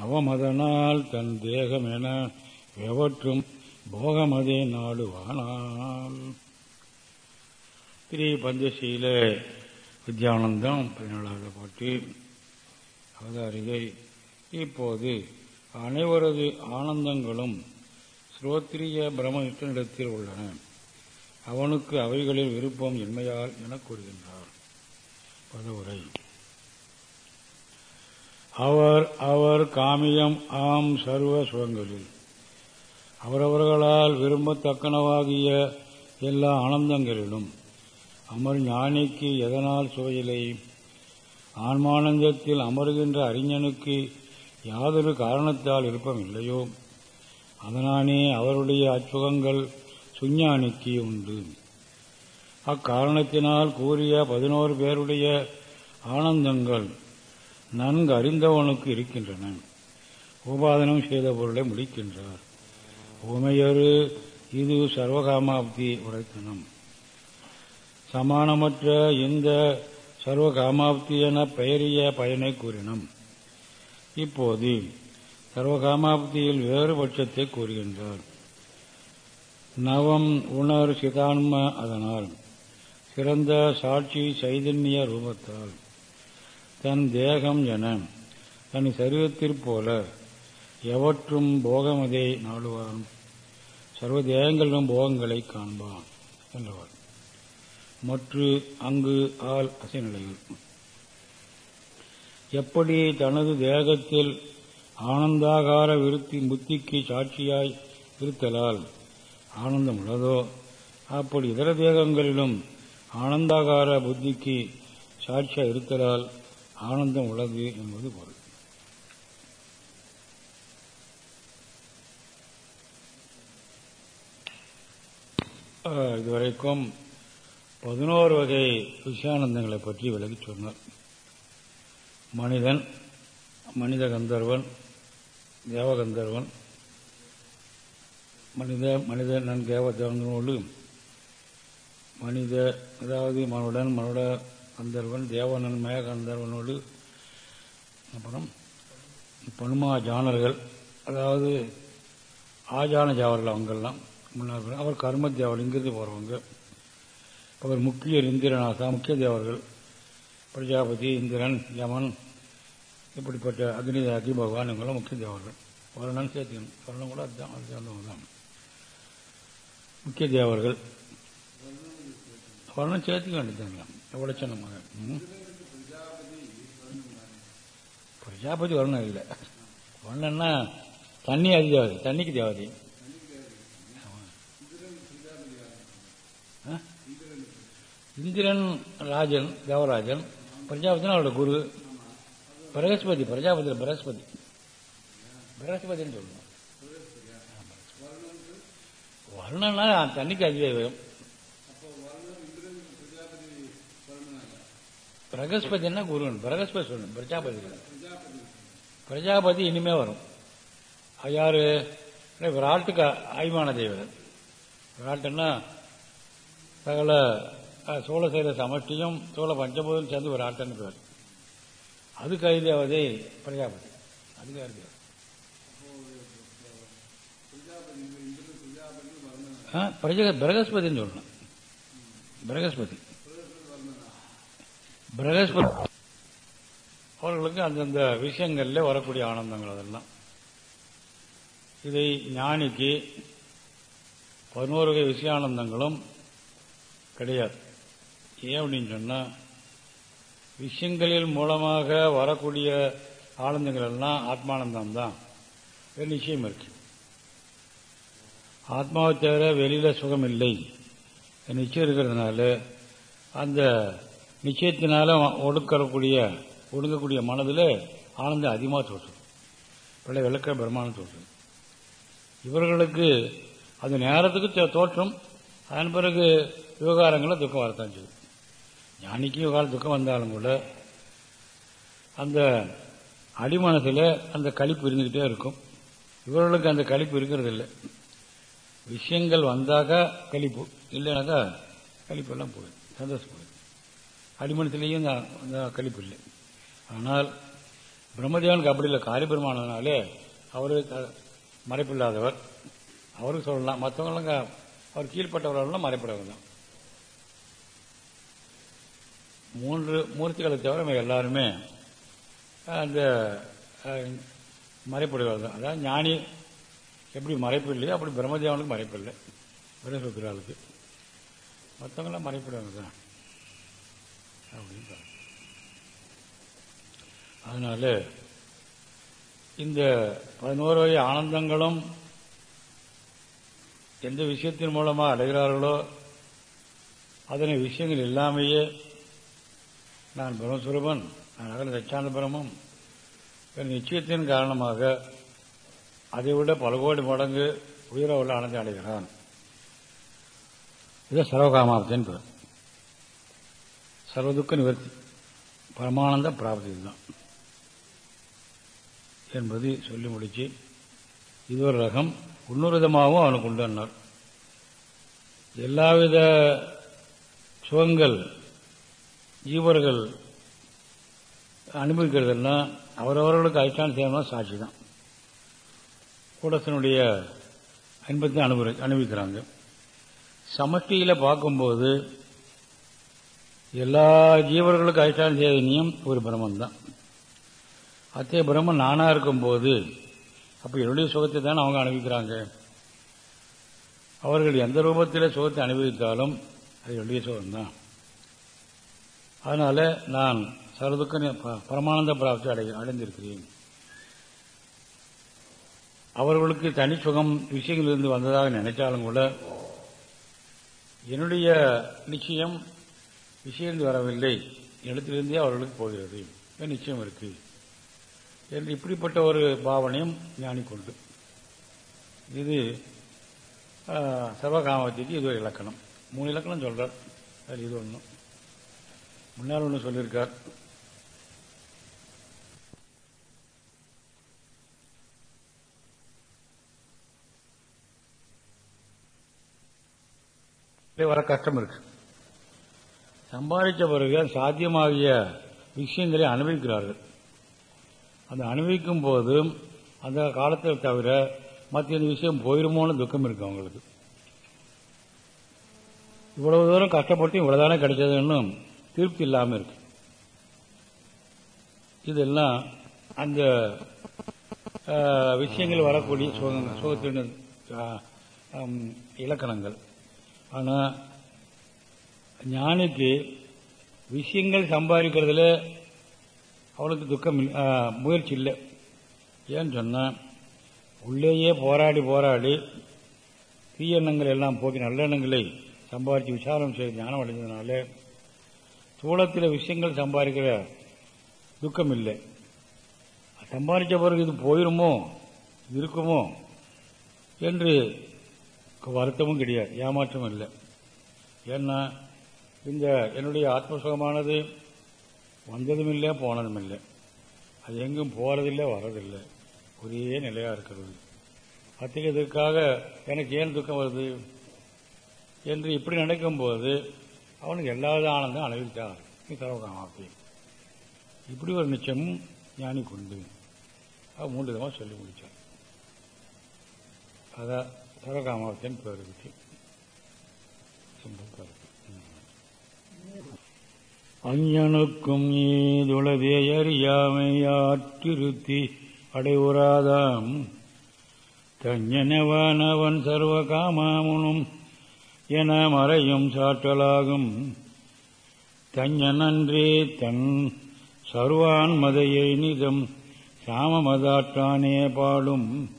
நவமதனால் தன் தேகம் என எவற்றும் போகமதே நாடுவானால் ஸ்ரீ பஞ்சசீல வித்யானந்தம் பதினேழாவது பாட்டு அவதாரிகை. இப்போது அனைவரது ஆனந்தங்களும் ஸ்ரோத்ரிய பிரம்மனிடத்தில் உள்ளன. அவனுக்கு அவைகளில் விருப்பம் இன்மையால் என கூறுகின்றார். பதவுரை. அவர் அவர் காமியம் ஆம் சர்வ சுகங்களில். அவரவர்களால் விரும்பத்தக்கனவாகிய எல்லா ஆனந்தங்களிலும் அமர் ஞானிக்கு எதனால் சுவையில்லை? ஆன்மானந்தத்தில் அமர்கின்ற அறிஞனுக்கு யாதொரு காரணத்தால் விருப்பம் இல்லையோ அதனானே அவருடைய அச்சுகங்கள் சுஞ்ஞானிக்கு உண்டு. அக்காரணத்தினால் கூறிய பதினோரு பேருடைய ஆனந்தங்கள் நன்கு அறிந்தவனுக்கு இருக்கின்றன. உபாதனம் செய்த பொருளை முடிக்கின்றார். உமையொரு இது சர்வகாமாப்தி உரைத்தனம். சமானமற்ற இந்த சர்வகாமாப்தி என பெயரிய பயனை கூறினோம். இப்போது சர்வகாமாப்தியில் வேறு பட்சத்தை கூறுகின்றார். நவம் உணர் சிதான்ம அதனால் சிறந்த சாட்சி சைதன்ய ரூபத்தால். தன் தேகம் என தன் சரீரத்திற்போல எவற்றும் போகமதை நாடுவான். சர்வ தேகங்களிலும் போகங்களை காண்பான் என்றவர். மற்ற அங்கு ஆள் அசைநிலையில் எப்படி தனது தேகத்தில் ஆனந்தாகார விருத்தி முத்திக்கு சாட்சியாய் இருத்தலால் ஆனந்தம் உள்ளதோ அப்படி இதர தேகங்களிலும் ஆனந்தாகார புத்திக்கு சாட்சியாக இருத்தலால் ஆனந்தம் உள்ளது என்பது பொருள். இதுவரைக்கும் பதினோரு வகை விஷயானந்தங்களை பற்றி விலகி சொன்னார். மனிதன் மனித கந்தர்வன் தேவகந்தர்வன் மனித மனிதன் தேவந்தனோடு மனித அதாவது மனுடன் மனுட கந்தர்வன் தேவனன் மேக கந்தர்வனோடு அப்புறம் பனுமா ஜானர்கள் அதாவது ஆஜான ஜாவர்கள் அவங்கெல்லாம் முன்னாள் அவர் கர்ம தேவர் இங்கிருந்து போகிறவங்க அவர் முக்கிய இந்திரநாதா முக்கிய தேவர்கள். பிரஜாபதி இந்திரன் யமன் இப்படிப்பட்ட அக்னி அக்னி பகவான் இவங்கெல்லாம் முக்கிய தேவர்கள். வருணன் சேர்த்துக்கணும் வருணம் கூட அதுதான் அது சேர்ந்தவங்க தான். முக்கிய தேவர்கள். வருணம் சேர்த்துக்க வேண்டியதுங்களா எவ்வளோ சின்னமாக பிரஜாபதி வரணும் இல்லை. வரணும்னா தண்ணி அது தேவதை தண்ணிக்கு தேவதை. இந்திரன் ராஜன் தேவராஜன் பிரஜாபதினா அவரோட குரு. பிரகஸ்பதி பிரஜாபதி பிரகஸ்பதி. பிரகஸ்பதினு சொல்லணும் வர்ணம்னா தண்ணிக்கு அதிதேவம் பிரகஸ்பதினா குருவன் பிரகஸ்பதி சொல்லணும். பிரஜாபதி பிரஜாபதி இனிமே வரும். யாரு? விராட்டுக்கு அய்மான தெய்வம் விராட்டுன்னா சகல சோழ செய்த சமஷ்டியும் சோழ பஞ்சபூதம் சேர்ந்து ஒரு ஆட்டன்னு பேர். அதுக்கு ஐதேவதை பிரஜாபதி. அதுக்கு பிரஜ பிரகஸ்பதினு சொல்லணும். பிரகஸ்பதி. பிரகஸ்பதி. அவர்களுக்கு அந்தந்த விஷயங்களில் வரக்கூடிய ஆனந்தங்கள் அதெல்லாம். இதை ஞானிக்கு பதினோரு வகை விஷயானந்தங்களும் கிடையாது. ஏன் அப்படின்னு சொன்னால் விஷயங்களில் மூலமாக வரக்கூடிய ஆனந்தங்கள் எல்லாம் ஆத்மானந்தம் தான் நிச்சயம் இருக்கு. ஆத்மாவை தவிர வெளியில் சுகம் இல்லை நிச்சயம் இருக்கிறதுனால அந்த நிச்சயத்தினால ஒடுக்கக்கூடிய ஒடுங்கக்கூடிய மனதில் ஆனந்தம் அதிகமாக தோற்று பிள்ளை விளக்க பிரமாணம் தோற்று இவர்களுக்கு அது நேரத்துக்கு தோற்றம். அதன் பிறகு விவகாரங்களில் துக்கம் வரத்தான் செய்யும். ஞானிக்கு விவகாரம் துக்கம் வந்தாலும் கூட அந்த அடிமனத்தில் அந்த கழிப்பு இருந்துகிட்டே இருக்கும். இவர்களுக்கு அந்த கழிப்பு இருக்கிறது இல்லை விஷயங்கள் வந்தாக்கா கழிப்பு இல்லைனாக்கா கழிப்பெல்லாம் போயிடும். சந்தோஷம் போயிடும் அடிமனத்திலேயும் அந்த கழிப்பு இல்லை ஆனால் பிரம்மதேவனுக்கு அப்படி இல்லை. காரிபெருமானதுனாலே அவரு மறைப்பில்லாதவர். அவருக்கு சொல்லலாம். மற்றவங்களாம் அவர் கீழ்பட்டவர்கள்லாம் மறைப்படவர் தான். மூன்று மூர்த்திகளை தவிர எல்லாருமே அந்த மறைப்புடையவர் தான். அதாவது ஞானி எப்படி மறைப்பு இல்லையோ அப்படி பிரம்மதேவனுக்கு மறைப்பு இல்லை. பிரம்மசுத்திராளுக்கு மற்றவங்களாம் மறைப்புடையவங்க தான். அப்படின்னு அதனால இந்த பதினோரு வகை ஆனந்தங்களும் எந்த விஷயத்தின் மூலமாக அடைகிறார்களோ அதனை விஷயங்கள் இல்லாமையே நான் பிரம்மஸ்வரூபன் நான் அகல சச்சாந்த பிரமம் நிச்சயத்தின் காரணமாக அதை விட பல கோடி மடங்கு உயிரை உள்ள ஆனந்தம் அடைகிறான். இது சர்வகாமாப்தின் பேர் சர்வதுக்க நிவர்த்தி. பரமானந்த பிராப்தி தான் என்பது சொல்லி முடிச்சு இது ஒரு ரகம் இன்னொரு விதமாகவும் அவனுக்கு உண்டுன்னார். எல்லாவித சுகங்கள் ஜீவர்கள் அனுபவிக்கிறதெல்லாம் அவரவர்களுக்கு அதிஷ்டான சேவனம் சாட்சி தான். கூடத்தினுடைய அன்பத்தை அனுபவி அனுபவிக்கிறாங்க. சமஷ்டியில் பார்க்கும்போது எல்லா ஜீவர்களுக்கும் அதிஷ்டான சேதனியும் ஒரு பிரம்மன் தான் அத்தே பிரம்மன் நானா இருக்கும்போது அப்போ என்னுடைய சுகத்தை தான் அவங்க அனுபவிக்கிறாங்க? அவர்கள் எந்த ரூபத்தில் சுகத்தை அனுபவித்தாலும் அது என்னுடைய சுகம்தான். அதனால நான் சரதுக்க பரமானந்த பிராப்தி அடை அடைந்திருக்கிறேன். அவர்களுக்கு தனி சுகம் விஷயங்களிலிருந்து வந்ததாக நினைச்சாலும் கூட என்னுடைய நிச்சயம் விஷயம் வரவில்லை. எழுத்திலிருந்தே அவர்களுக்கு போகிறது. நிச்சயம் இருக்கு. என்று இப்படிப்பட்ட ஒரு பாவனையும் ஞானி கொண்டு இது சர்வகாமத்திற்கு இது ஒரு இலக்கணம். மூணு இலக்கணம் சொல்றார். அது இது ஒன்றும் முன்னால் ஒன்று சொல்லியிருக்கார். வர கஷ்டம் இருக்கு. சம்பாதிச்ச பிறகு சாத்தியமாகிய விஷயங்களை அனுபவிக்கிறார்கள். அந்த அனுபவிக்கும் போது அந்த காலத்தில் தவிர மற்ற விஷயம் போயிருமோன்னு துக்கம் இருக்கு அவங்களுக்கு. இவ்வளவு தூரம் கஷ்டப்பட்டு இவ்வளவுதானே கிடைச்சதுன்னு திருப்தி இல்லாமல் இருக்கு. இதெல்லாம் அந்த விஷயங்கள் வரக்கூடிய சுகத்தின் இலக்கணங்கள். ஆனால் ஞானிக்கு விஷயங்கள் சம்பாதிக்கிறதுல அவளுக்கு துக்கம் முயற்சி இல்லை. ஏன்னு சொன்னால் உள்ளேயே போராடி போராடி தீயெண்ணங்கள் எல்லாம் போக்கி நல்ல எண்ணங்களை சம்பாதிச்சு விசாரம் செய்து ஞானம் அடைஞ்சதுனால சூளத்தில் விஷயங்கள் சம்பாதிக்கிற துக்கம் இல்லை. சம்பாதிச்ச பிறகு இது போயிருமோ இருக்குமோ என்று வருத்தமும் கிடையாது ஏமாற்றமும் இல்லை. ஏன்னா இந்த என்னுடைய ஆத்மசுகமானது வந்ததும் இல்லை போனதும் இல்லை அது எங்கும் போறதில்லை வரதில்லை ஒரே நிலையா இருக்கிறது. அத்தகையதற்காக எனக்கு ஏன் துக்கம் வருது? என்று இப்படி நினைக்கும்போது அவனுக்கு எல்லாவது ஆனந்தம் நீ சர்வகாமாப்பி இப்படி ஒரு நிச்சயமும் ஞானி கொண்டு அவர் மூன்று விதமாக சொல்லி முடித்தார் அதான் சர்வகாமாவத்தின் பேர் பற்றி அஞ்ஞனுக்கும் ஈதுளதே அறியாமையாற்றிருத்தி அடைவுறாதாம். தஞ்சனவனவன் சர்வ காமாமுனும் என மறையும் சாற்றலாகும். தஞ்சனன்றே தன் சர்வான் மதையை நிதம் சாமமதாற்றானே பாடும்.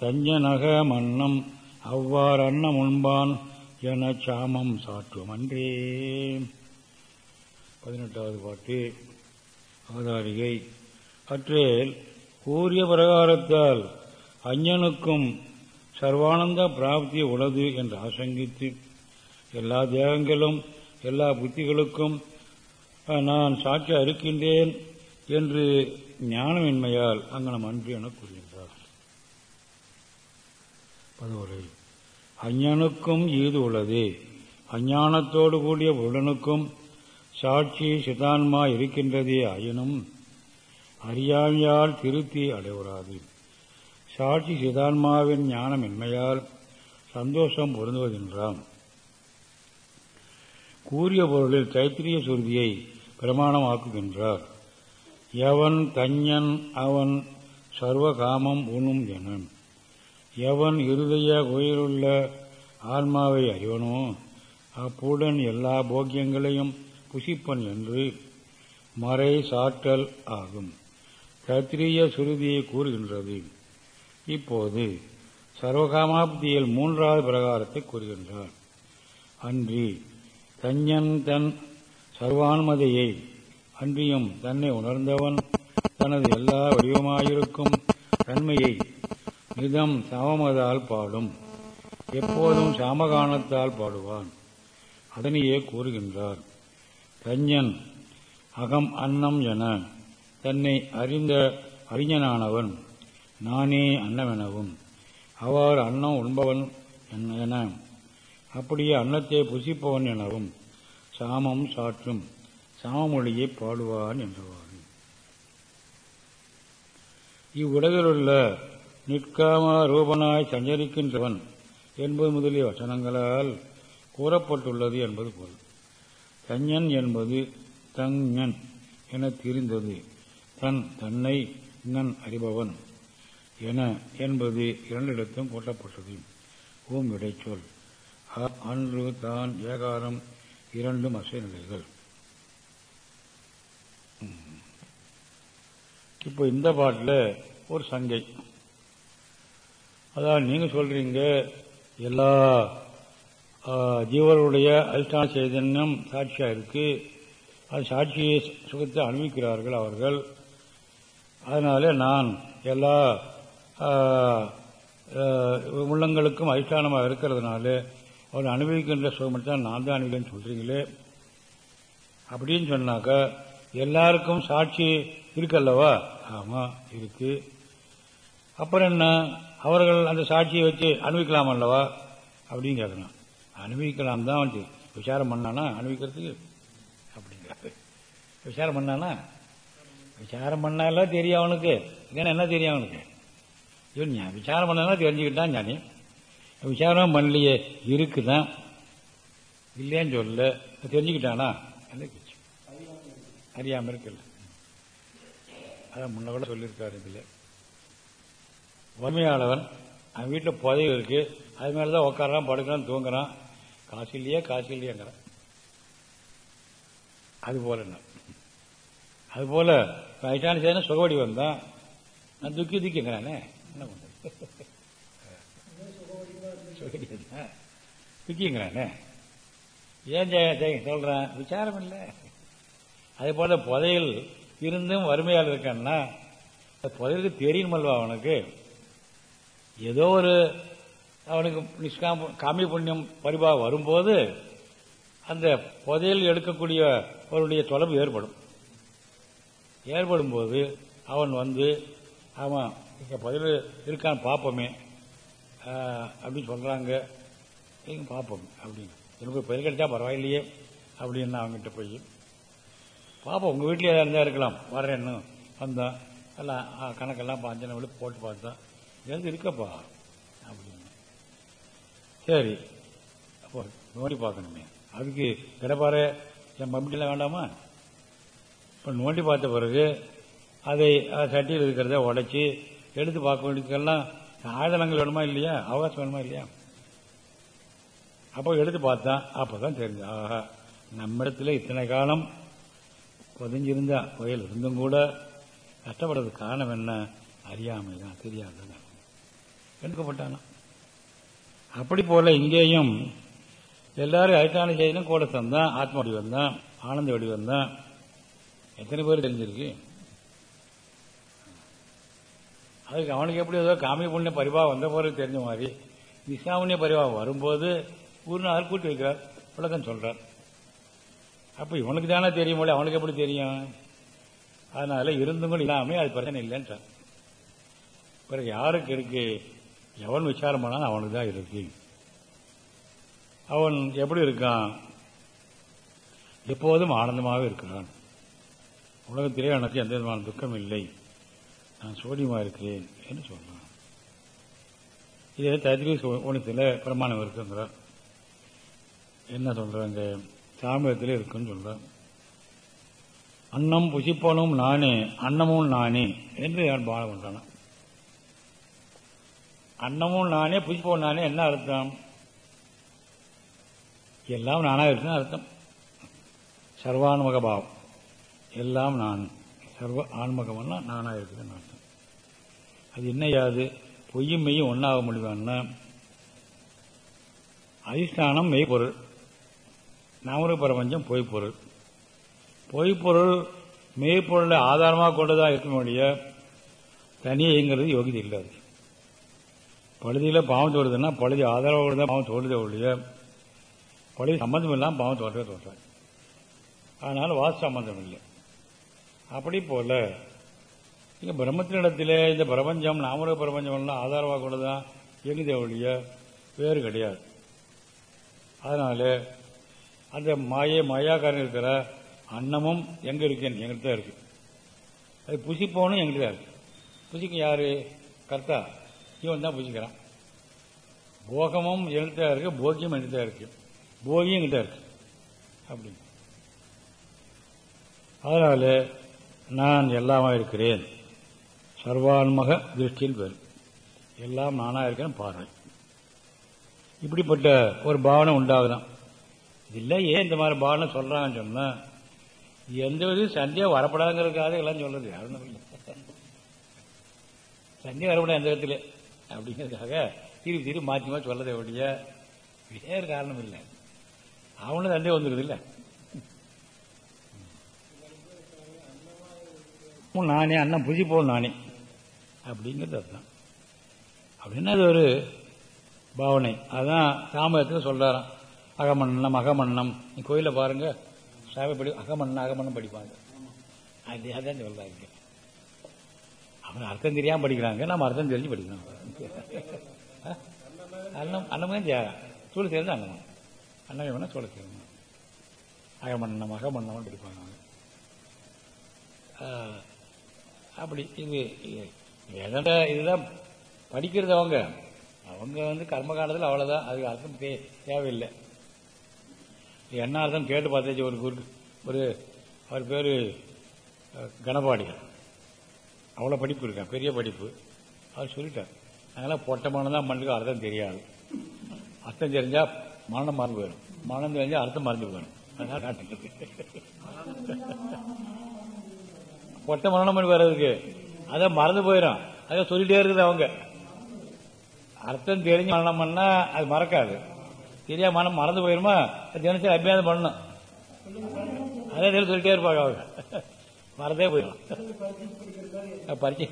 தஞ்சனக மன்னம் அவ்வாறு அன்னம் உண்பான் என சாமம் சாற்றுமன்றே. பதினெட்டாவது பாட்டு அவதாரிகை அற்றேல் கூறிய பிரகாரத்தால் அஞ்ஞனுக்கும் சர்வானந்த பிராப்தி உள்ளது என்று ஆசங்கித்து எல்லா தேகங்களும் எல்லா புத்திகளுக்கும் நான் சாட்சி அறுக்கின்றேன் என்று ஞானமின்மையால் அங்கனம் அன்று என கூறுகின்றார். பதவுரை அஞ்ஞனுக்கும் ஈது உள்ளது அஞ்ஞானத்தோடு கூடிய உடனுக்கும் சாட்சி சிதான்மா இருக்கின்றதே ஆயினும் அறியாமையால் திருத்தி அடைவுறாது சாட்சி சிதான்மாவின் ஞானமின்மையால் சந்தோஷம் பொருந்துவதென்றாம். கூறிய பொருளில் தைத்திரிய சுருதியை பிரமாணமாக்குகின்றார். எவன் தஞ்சன் அவன் சர்வகாமம் உணும் என. எவன் இருதய குயிலுள்ள ஆன்மாவை அறிவனோ? அப்புடன் எல்லா போக்கியங்களையும் புசிப்பன் என்று மறை சாற்றல் ஆகும். கத்திரிய சுருதியை கூறுகின்றது. இப்போது சர்வகாமாப்தியில் மூன்றாவது பிரகாரத்தை கூறுகின்றார். அன்றி தஞ்சன் தன் சர்வான்மதையை அன்றியும் தன்னை உணர்ந்தவன் தனது எல்லா வடிவமாயிருக்கும் தன்மையை நிதம் சமமதால் பாடும் எப்போதும் சாமகானத்தால் பாடுவான். அதனையே கூறுகின்றார். தஞ்சன் அகம் அன்னம் என தன்னை அறிந்த அறிஞனானவன் நானே அன்னமெனவும் அவ்வாறு அன்னம் உண்பவன் என அப்படியே அன்னத்தை புசிப்பவன் எனவும் சாமம் சாற்றும் சாமமொழியை பாடுவான் என்றவாறு. இவ்வுலகிலுள்ள நிற்காம ரூபனாய் சஞ்சரிக்கின்றவன் என்பது முதலிய வசனங்களால் கூறப்பட்டுள்ளது என்பது பொருள். தஞ்சன் என்பது தங்ஞன் என தெரிந்தது. தன் தன்னை நன் அறிபவன் என என்பது இரண்டிடத்தும் கூட்டப்பட்டது ஓம் இடைச்சொல். அன்று தான் ஏகாரம் இரண்டும் அசை நிலைகள். இப்போ இந்த பாட்டில் ஒரு சங்கை. அதாவது நீங்க சொல்றீங்க எல்லா ஜீவர்களுடைய அதிஷ்டான சைதன்யம் சாட்சியாக இருக்கு அது சாட்சியை சுகத்தை அனுபவிக்கிறார்கள் அவர்கள். அதனால நான் எல்லா உள்ளங்களுக்கும் அதிஷ்டானமாக இருக்கிறதுனால அவர் அனுபவிக்கின்ற சுகமத்தை தான் நான் தான் அனுபவிக்கன்னு சொல்றீங்களே. அப்படின்னு சொன்னாக்கா எல்லாருக்கும் சாட்சி இருக்கல்லவா? ஆமா இருக்கு. அப்புறம் என்ன? அவர்கள் அந்த சாட்சியை வச்சு அனுபவிக்கலாம் அல்லவா அப்படின்னு கேட்கணும் அனுபவிக்கலாம் தான் விசாரம் பண்ணானா அனுபவிக்கிறதுக்கு? அப்படிங்கிறாரு. விசாரம் பண்ணானா? விசாரம் பண்ணாலாம் தெரியும் அவனுக்கு. ஏன்னா என்ன தெரியும் அவனுக்கு? இவன் விசாரம் பண்ணலாம் தெரிஞ்சுக்கிட்டான் ஞானி. விசாரம் பண்ணலையே இருக்குதான் இல்லையான்னு சொல்ல தெரிஞ்சுக்கிட்டானா? அறியாம இருக்குல்ல அதான் முன்ன கூட சொல்லியிருக்காரு இதில். வறுமையானவன் அவன் வீட்டில் புதைவு இருக்கு. அது மேலதான் உட்காரான் படுக்கிறான் தூங்குறான். காசு இல்லையா காசு இல்லையேங்கிறான் அது போல என்ன அது போல வயசான சேர்ந்த சுகவடி வந்தான். நான் துக்கி துக்கிங்கிறானே. என்ன பண்றது? துக்கிங்கிறானே. ஏன் சொல்றேன்? விசாரம் இல்லை. அதே போல புதையல் இருந்தும் வறுமையால் இருக்கான்னா புதையலுக்கு தெரியணுமல்வா அவனுக்கு ஏதோ ஒரு அவனுக்கு நிஷ்காம காமி புண்ணியம் பரிபாக வரும்போது அந்த புதையல் எடுக்கக்கூடிய அவருடைய தொலைவு ஏற்படும். ஏற்படும் போது அவன் வந்து அவன் புதையல் இருக்கான்னு பார்ப்போமே அப்படின்னு சொல்றாங்க. எங்க பார்ப்போம் அப்படின்னு. எனக்கு புயல் கிடைச்சா பரவாயில்லையே அப்படின்னு அவங்ககிட்ட போய் பார்ப்போம் உங்க வீட்டில் ஏதாவது இருந்தால் இருக்கலாம் வரேன்னு வந்தான். எல்லாம் கணக்கெல்லாம் பாஞ்சன விட போட்டு பார்த்தோம் எது இருக்கப்பா? சரி. அப்போ நோண்டி பார்க்கணுமே. அதுக்கு கிடப்பாரு என் மம்மிட்டிலாம் வேண்டாமா? இப்போ நோண்டி பார்த்த பிறகு அதை சட்டியில் இருக்கிறத உடைச்சி எடுத்து பார்க்க வேண்டியதுக்கெல்லாம் ஆயுதங்கள் வேணுமா இல்லையா? அவகாசம் வேணுமா இல்லையா? அப்போ எடுத்து பார்த்தான் அப்போதான் தெரிஞ்சு ஆஹா நம்மிடத்துல இத்தனை காலம் புதைஞ்சிருந்த புயல் இருந்தும் கூட கஷ்டப்படுறதுக்கு காரணம் என்ன? அறியாமை தான் தெரியாது எடுக்கப்பட்டானா? அப்படி போல இங்கேயும் எல்லாரும் அதிஷ்டான செய்யணும் கூட தந்தான் ஆத்ம வடிவம் தான் ஆனந்த வடிவம் தான் எத்தனை பேர் தெரிஞ்சிருக்கு? அதுக்கு அவனுக்கு எப்படி ஏதோ காமி புண்ணிய பரிபாவம் வந்த போது தெரிஞ்ச மாதிரி நிசாமுண்ணிய பரிபாவம் வரும்போது குருநாதர் கூட்டி வைக்கிறார் விளக்கம் சொல்றார். அப்ப இவனுக்கு தானே தெரியும் போல அவனுக்கு எப்படி தெரியும்? அதனால இருந்தும் இல்லாமல் அது பிரச்சனை இல்லைன்றான் பிறகு யாருக்கு இருக்கு? எவன் விசாரம் பண்ணாலும் அவனுக்கு தான் இருக்கு. அவன் எப்படி இருக்கான்? எப்போதும் ஆனந்தமாக இருக்கிறான். உலகத்திலே எனக்கு எந்த விதமான துக்கம் இல்லை. நான் சோடியமா இருக்கிறேன் என்று சொல்றான். இதே ததிரி ஒன்றத்தில் பிரமாணம் இருக்குங்கிறார் என்ன சொல்றாங்க சாமியத்தில் இருக்குன்னு சொல்றான் அன்னம் புசிப்பனும் நானே அன்னமும் நானே என்று நான் பானம் பண்றான்? அன்னமும் நானே புதுப்போம் நானே என்ன அர்த்தம்? எல்லாம் நானா இருக்குன்னு அர்த்தம். சர்வான்மக பாவம். எல்லாம் நான். சர்வ ஆன்மகம்னா நானா இருக்குதுன்னு அர்த்தம். அது என்ன யாது? பொய்யும் மெய்யும் ஒன்றாக முடியும்னா அதிஷ்டானம் மெய்ப்பொருள் நாமரு பிரபஞ்சம் பொய்ப்பொருள் பொய்ப்பொருள் மெய்ப்பொருளை ஆதாரமாக கொண்டுதான் இருக்க முடிய தனியே இயங்கிறது யோகிதை இல்லை அது பழுதியில் பாவம் தோடுதுன்னா பழுதி ஆதரவாக தான் பாவம் தோடுதே ஒழிய பழுதி சம்பந்தம் இல்லாமல் பாவம் தோற்றவே தோற்றாது அதனால் வாச சம்பந்தம் இல்லை. அப்படி போல இங்கே பிரம்மத்தினிடத்தில் இந்த பிரபஞ்சம் நாமரக பிரபஞ்சம்லாம் ஆதாரமாக கொண்டு தான் இயங்குதே ஒழிய வேறு கிடையாது. அதனால அந்த மாயே மாயாக்காரன் இருக்கிற அன்னமும் எங்கே இருக்கேன் எங்கிட்ட தான் இருக்கு. அது புசிப்போனும் எங்கிட்ட தான் இருக்கு. புசிக்கும் யாரு? கர்த்தா. இவன் தான் புரிஞ்சுக்கிறான். போகமும் எழுத்தா இருக்கு போகியம் எழுத்தா இருக்கு. போகியும் கிட்ட இருக்கு. அப்படி. அதனால நான் எல்லாமா இருக்கிறேன். சர்வான்மக திருஷ்டியில் பேர் எல்லாம் நானா இருக்கேன் பார்வை. இப்படிப்பட்ட ஒரு பாவனை உண்டாகுதான். இல்லை ஏன் இந்த மாதிரி பாவனை சொல்றாங்கன்னு சொன்னா எந்த வித சந்தேகம் வரப்படாதுங்கிறதுக்காக எல்லாம் சொல்றது. யாரும் சந்தேகம் வரப்படாது எந்த விதத்திலே அப்படிங்கிறதுக்காக திருப்பி திருப்பி மாற்றி மாற்றி சொல்லதை ஒழிய வேறு காரணம் இல்லை. அவனும் சந்தேகம் வந்துடுது இல்லை. நானே அண்ணன் புதி போல் நானே. அப்படிங்கிறது அதுதான். அப்படின்னா அது ஒரு பாவனை. அதான் தாமதத்தில் சொல்றாராம். அகமன்னம் அகமன்னம். நீ கோயில பாருங்க. சாமி படி அகமன்னம் அகமன்னம் படிப்பாங்க. அது அதான் சொல்றாங்க. அவன் அர்த்தம் தெரியாம படிக்கிறாங்க. நம்ம அர்த்தம் தெரிஞ்சு படிக்கிறோம் அன்னம் அன்னமே தியாகம் சூழ சேர்ந்து அன்னமன் அன்னமே வேணா சூழ சேர்ந்து அகமன்னம் அகமன்னம் படிப்பாங்க அப்படி இது எதோட இதுதான் படிக்கிறது அவங்க அவங்க வந்து கர்ம காலத்தில் அவ்வளோதான் அதுக்கு அர்த்தம் தே தேவையில்லை என்ன அர்த்தம் கேட்டு பார்த்தாச்சு ஒரு குரு ஒரு அவர் பேர் கணபாடிகள் அவ்வளோ படிப்பு இருக்கான் பெரிய படிப்பு அவர் சொல்லிட்டார் அதெல்லாம் பொட்டை மனம் தான் மண்ணுக்கு அர்த்தம் தெரியாது. அர்த்தம் தெரிஞ்சா மரணம் மறந்து போயிடும். மனம் தெரிஞ்சா அர்த்தம் மறந்து போயிடும். பொட்டை பொட்ட மரணம் பண்ணி வர்றதுக்கு. அதை மறந்து போயிடும். அதை சொல்லிட்டே இருக்குது அவங்க. அர்த்தம் தெரிஞ்சு மரணம் பண்ணா அது மறக்காது. தெரியாம மனம் மறந்து போயிருமா தினசரி அபியாசம் பண்ணணும். அதே தெரியும் சொல்லிட்டே இருப்பாங்க அவங்க. மறந்தே போயிடும். பரிச்சை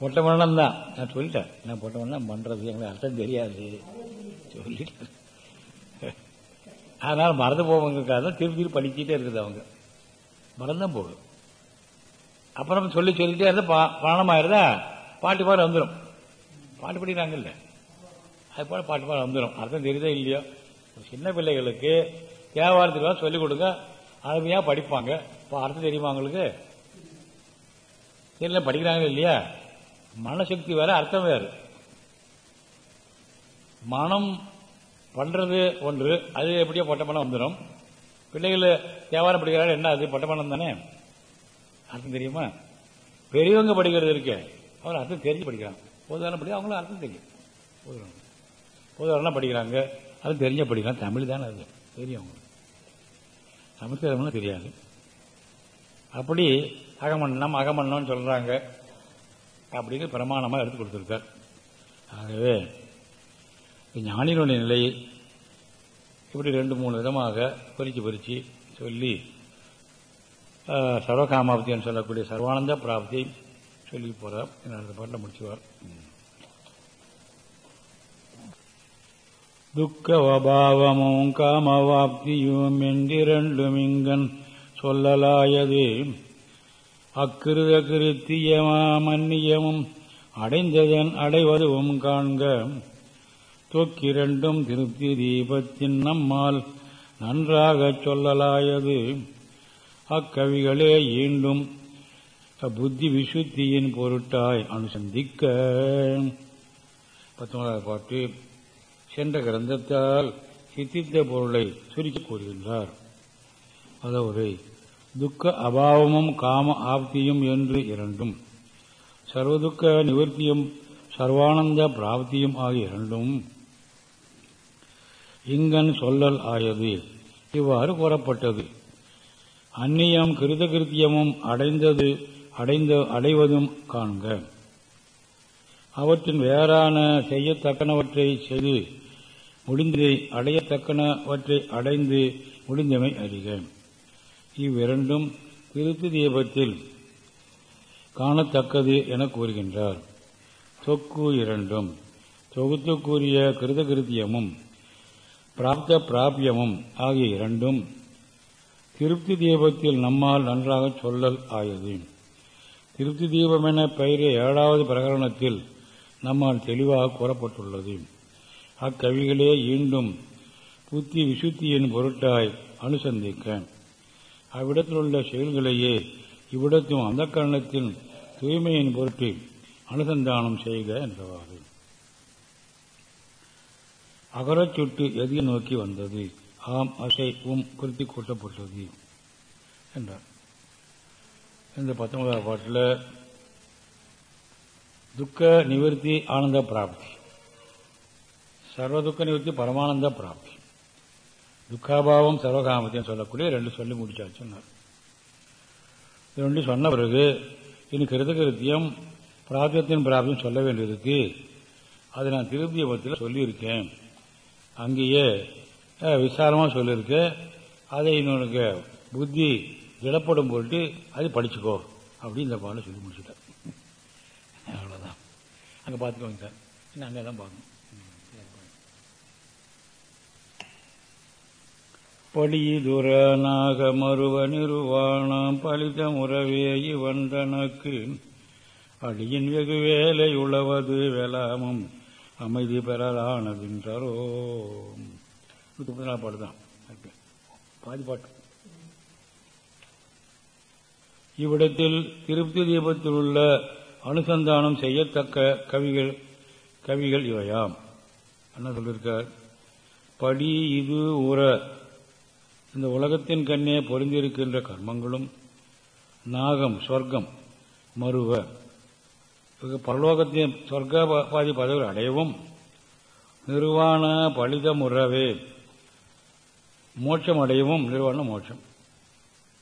பொட்ட மரணம் தான். நான் சொல்லிட்டேன். நான் பொட்ட மரணம் பண்றது. எங்களுக்கு அர்த்தம் தெரியாது. சொல்லிட்டேன். அதனால மறந்து போவங்களுக்காக தான் திருப்பி திருப்பி படிச்சுட்டே இருக்குது அவங்க. மறந்தான் போகும் அப்புறம் சொல்லி சொல்லிட்டே இருந்தா பணமாயிருந்தா பாட்டு பாடு வந்துடும் பாட்டு படிக்கிறாங்கல்ல அது போல பாட்டு பாடு வந்துடும் அர்த்தம் தெரியுதா இல்லையோ? சின்ன பிள்ளைகளுக்கு தேவாரத்துக்கு சொல்லிக் கொடுங்க. அருமையா படிப்பாங்க. இப்போ அர்த்தம் தெரியுமா அவங்களுக்கு தெரியல படிக்கிறாங்க இல்லையா? மனசக்தி வேற அர்த்தம் வேறு. மனம் பண்றது ஒன்று அது எப்படியோ பொட்டமணம் வந்துடும் பிள்ளைகள் தேவாரம் படிக்கிறாங்க என்ன அது பட்டமனம் தானே? அர்த்தம் தெரியுமா? பெரியவங்க படிக்கிறது இருக்கு அவர் அர்த்தம் தெரிஞ்சு படிக்கிறாங்க. பொதுவான படி அவங்களும் அர்த்தம் தெரியும். பொதுவான பொதுவான படிக்கிறாங்க அது தெரிஞ்ச படிக்கலாம் தமிழ் தானே அது தெரியும் அவங்களுக்கு. சமஸ்கிருதம்னு தெரியாது. அப்படி அகமன்னம் அகமன்னம்னு சொல்றாங்க. அப்படின்னு பிரமாணமாக எடுத்து கொடுத்துருக்கார். ஆகவே ஞானிகளுடைய நிலை இப்படி ரெண்டு மூணு விதமாக பிரித்து பிரித்து சொல்லி சர்வகாமாப்தின்னு சொல்லக்கூடிய சர்வானந்த பிராப்தி சொல்லி போறார். என்னோட பாட்டில் முடிச்சுவார். துக்கவபாவமும் காமவாப்தியும் என்றிரண்டும் இங்கன் சொல்லலாயது. அக்கிருத கிருத்தியமா மன்னியமும் அடைந்ததன் அடைவதுவும் காண்க. தொக்கிரண்டும் திருப்தி தீபத்தின் நம்மால் நன்றாகச் சொல்லலாயது. அக்கவிகளே ஈண்டும் புத்தி விசுத்தியின் பொருட்டாய் அனுசந்திக்க. பத்தொன்பதாவது பாட்டு. சென்ற கிரந்தத்தால் சித்தித்த பொருளை சுருக்கி கூறுகின்றார். அதாவது துக்க அபாவமும் காம ஆப்தியும் என்று இரண்டும். சர்வதுக்க நிவர்த்தியும் சர்வானந்த பிராப்தியும் ஆகிய இரண்டும் இங்கன் சொல்லல் ஆயது. இவ்வாறு கூறப்பட்டது. அந்நியம் கிருதகிருத்தியமும் அடைந்தது அடைந்த அடைவதும் காண்க. அவற்றின் வேறான செய்யத்தக்கனவற்றை செய்து முடிந்ததை அடையத்தக்கனவற்றை அடைந்து முடிந்தமை அறிக. இவ்விரண்டும் திருத்து தீபத்தில் காணத்தக்கது என கூறுகின்றார். தொக்கு இரண்டும் தொகுத்துக்குரிய கிருதகிருத்தியமும் பிராப்த பிராபியமும் ஆகிய இரண்டும் திருப்தி தீபத்தில் நம்மால் நன்றாக சொல்லல் ஆயது. திருப்தி தீபம் என பெயரிய ஏழாவது பிரகரணத்தில் நம்மால் தெளிவாக கூறப்பட்டுள்ளது. அக்கவிகளே ஈண்டும் புத்தி விசுத்தியின் பொருட்டாய் அனுசந்திக்க. அவ்விடத்தில் உள்ள செயல்களையே இவ்விடத்தும் அந்த கரணத்தின் தூய்மையின் பொருட்டு அனுசந்தானம் செய்க என்றவாறு. அகரச் சுட்டு எதிய நோக்கி வந்தது. ஆம் அசை உம் குறித்து கூட்டப்பட்டது என்றார். இந்த பத்தொன்பதாம் பாட்டில் துக்க நிவர்த்தி ஆனந்த பிராப்தி. சர்வதுக்க நிவர்த்தி பரமானந்த பிராப்தி. துக்காபாவம் சர்வகாமத்தையும் சொல்லக்கூடிய ரெண்டு சொல்லி முடிச்சாச்சுன்னார் இது ரெண்டு சொன்ன பிறகு இனி கிருதகிருத்தியம் பிராப்தியத்தின் பிராப்தியம் சொல்ல வேண்டியதுக்கு அதை நான் திருப்தியபத்தில் சொல்லியிருக்கேன். அங்கேயே விசாரமாக சொல்லியிருக்கேன் அதை இன்னொன்று புத்தி திடப்படும் பொருட்டு அது படிச்சுக்கோ அப்படின்னு இந்த பாடம் சொல்லி முடிச்சுட்டேன் அவ்வளோதான் அங்கே பார்த்துக்கோங்க சார். இன்னும் அங்கே தான் பார்க்கணும். படியுதுரனாக மறுவ நிறுவானாம் பலித முறவே இவன் தனக்கு அடியின் வெகு வேலை உழவது வேளாமும் அமைதி பெறலானதுன்றோ முப்பத்தி நாலு பாட்டு தான். பாதி இவ்விடத்தில் திருப்தி தீபத்தில் உள்ள அனுசந்தானம் செய்யத்தக்க கவிகள் கவிகள் இவையாம். என்ன சொல்லியிருக்கார் படி இது உற இந்த உலகத்தின் கண்ணே பொருந்திருக்கின்ற கர்மங்களும் நாகம் சொர்க்கம் மருவ பரலோகத்தின் சொர்க்க பாதி பதவிகள் அடையவும் நிர்வாண பலித முறவே மோட்சம் அடையவும் நிர்வாண மோட்சம்.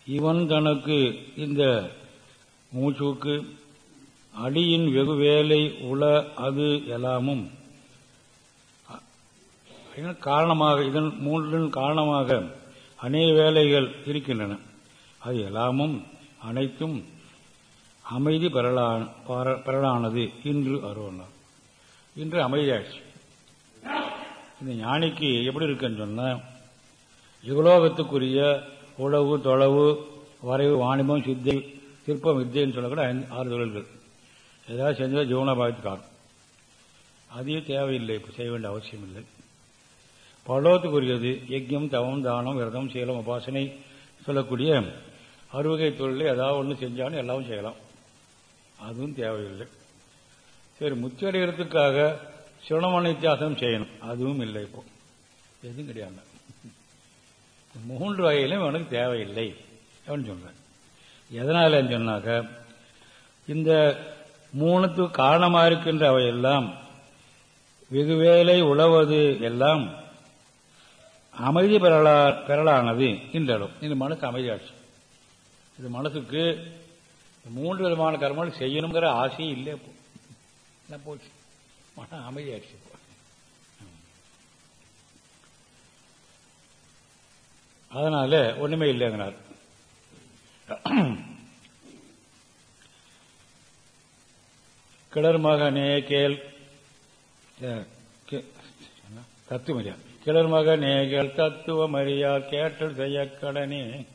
இவன் தனக்கு இந்த மூச்சுக்கு அடியின் வெகு வேலை உள அது எல்லாமும். காரணமாக இதன் மூன்றின் காரணமாக அநேக வேலைகள் இருக்கின்றன. அது எல்லாமும் அனைத்தும் அமைதி பெறலானது இன்று அருவனார் இன்று அமைதியாச்சு இந்த ஞானிக்கு எப்படி இருக்குன்னு சொன்ன யுகலோகத்துக்குரிய உழவு தொலைவு வரைவு வாணிபம் சித்தி சிற்பம் வித்தியன்னு சொல்லக்கூட ஆறு தொழில்கள். ஏதாவது செஞ்சால் ஜீவனபாகத்துக்கு ஆகும். அதையும் தேவையில்லை இப்போ செய்ய வேண்டிய அவசியம் இல்லை பலோத்துக்குரியது யஜ்யம் தவம் தானம் விரதம் சீலம் உபாசனை சொல்லக்கூடிய அறுவகை தொழில் ஏதாவது ஒன்று செஞ்சாலும் எல்லாம் செய்யலாம். அதுவும் தேவையில்லை. சரி முச்சடைகிறதுக்காக சிவனமன வித்தியாசம் செய்யணும். அதுவும் இல்லை இப்போ. எதுவும் கிடையாது. மூன்று வகையிலும் அவனுக்கு தேவையில்லை. அப்படின்னு சொல்றேன். எதனாலன்னு சொன்னாக்க இந்த மூணுத்துக்கு காரணமாக இருக்கின்ற அவையெல்லாம் வெகுவேலை உழவது எல்லாம் அமைதி பெறலா பெறலானது இன்றளவும் இந்த மனசு அமைதியாச்சு. இது மனசுக்கு மூன்று விதமான கர்மங்கள் செய்யணுங்கிற ஆசையே இல்லை இப்போ. போச்சு? மனம் அமைதியாச்சு இப்போ. அதனால ஒண்ணுமே இல்லைங்கிறார். கிளர் மகனே கேள். தத்துவமரியா கிளர் மகனேகள் தத்துவமறியார் கேட்டல் செய்ய கடனே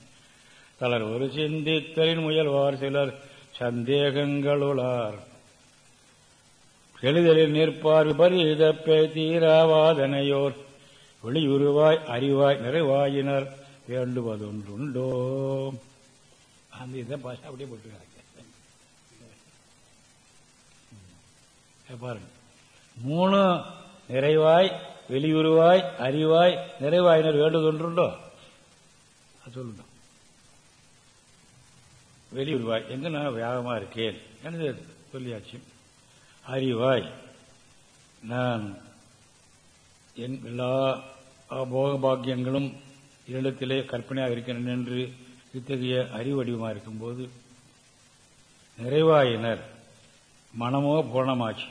தளர் ஒரு சிந்தித்தலின் முயல்வார் சிலர் சந்தேகங்களுளார். எளிதலில் நிற்பார் விபரீதப்பே தீராவாதனையோர் வெளியுருவாய் அறிவாய் நிறைவாயினர் வேண்டுவதொன்றுண்டோ. அந்த இதை பாஷா அப்படியே போட்டுக்கிறாங்க. பாருங்க. மூணு நிறைவாய் வெளியுருவாய் அறிவாய் நிறைவாயினர் வேண்டுதொன்றுண்டோ? அது சொல்லுங்க. வெளியுருவாய் எங்க நான் வேகமா இருக்கேன்? எனது சொல்லியாச்சு. அறிவாய் நான் என் எல்லா போக பாக்கியங்களும் இரண்டத்திலே கற்பனையாக இருக்கின்றன என்று இத்தகைய அறிவடிவமாக இருக்கும்போது நிறைவாயினர் மனமோ பூர்ணமாச்சு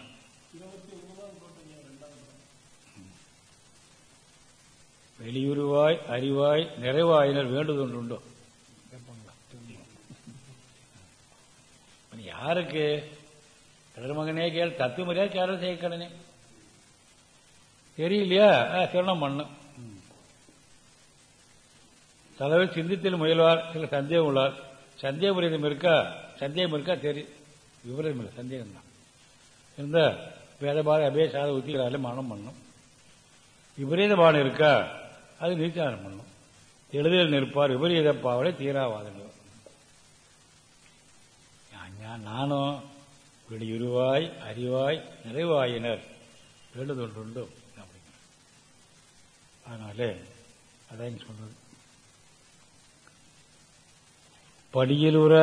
வெளியுருவாய் அறிவாய் நிறைவாயினர் வேண்டுதொன்றுண்டோ யாருக்கு? கடற்மகனே கேள் தத்துவமரியா கேரள செய்ய கடனே தெரியலையா? சிரணம் பண்ணும் தலைவர் சிந்தித்தில் முயல்வார் சில சந்தேகம் உள்ளார். சந்தேக புரிதம் இருக்கா? சந்தேகம் இருக்கா? தெரியும் விவரம் இல்லை சந்தேகம் தான். இருந்தா வேதபாத அபேசாத உத்திகளாலே மனம் பண்ணும் விபரீத பானம் இருக்கா? அது நீச்சாரம் பண்ணும். எளிதில் நிற்பார் விபரீத பாவலை தீராவாதங்கள். நானும் வெளியுருவாய் அறிவாய் நிறைவாயினர். வேண்டுதொன்றுண்டு அப்படிங்க. அதனாலே அதான் சொல்றது. படியிலுற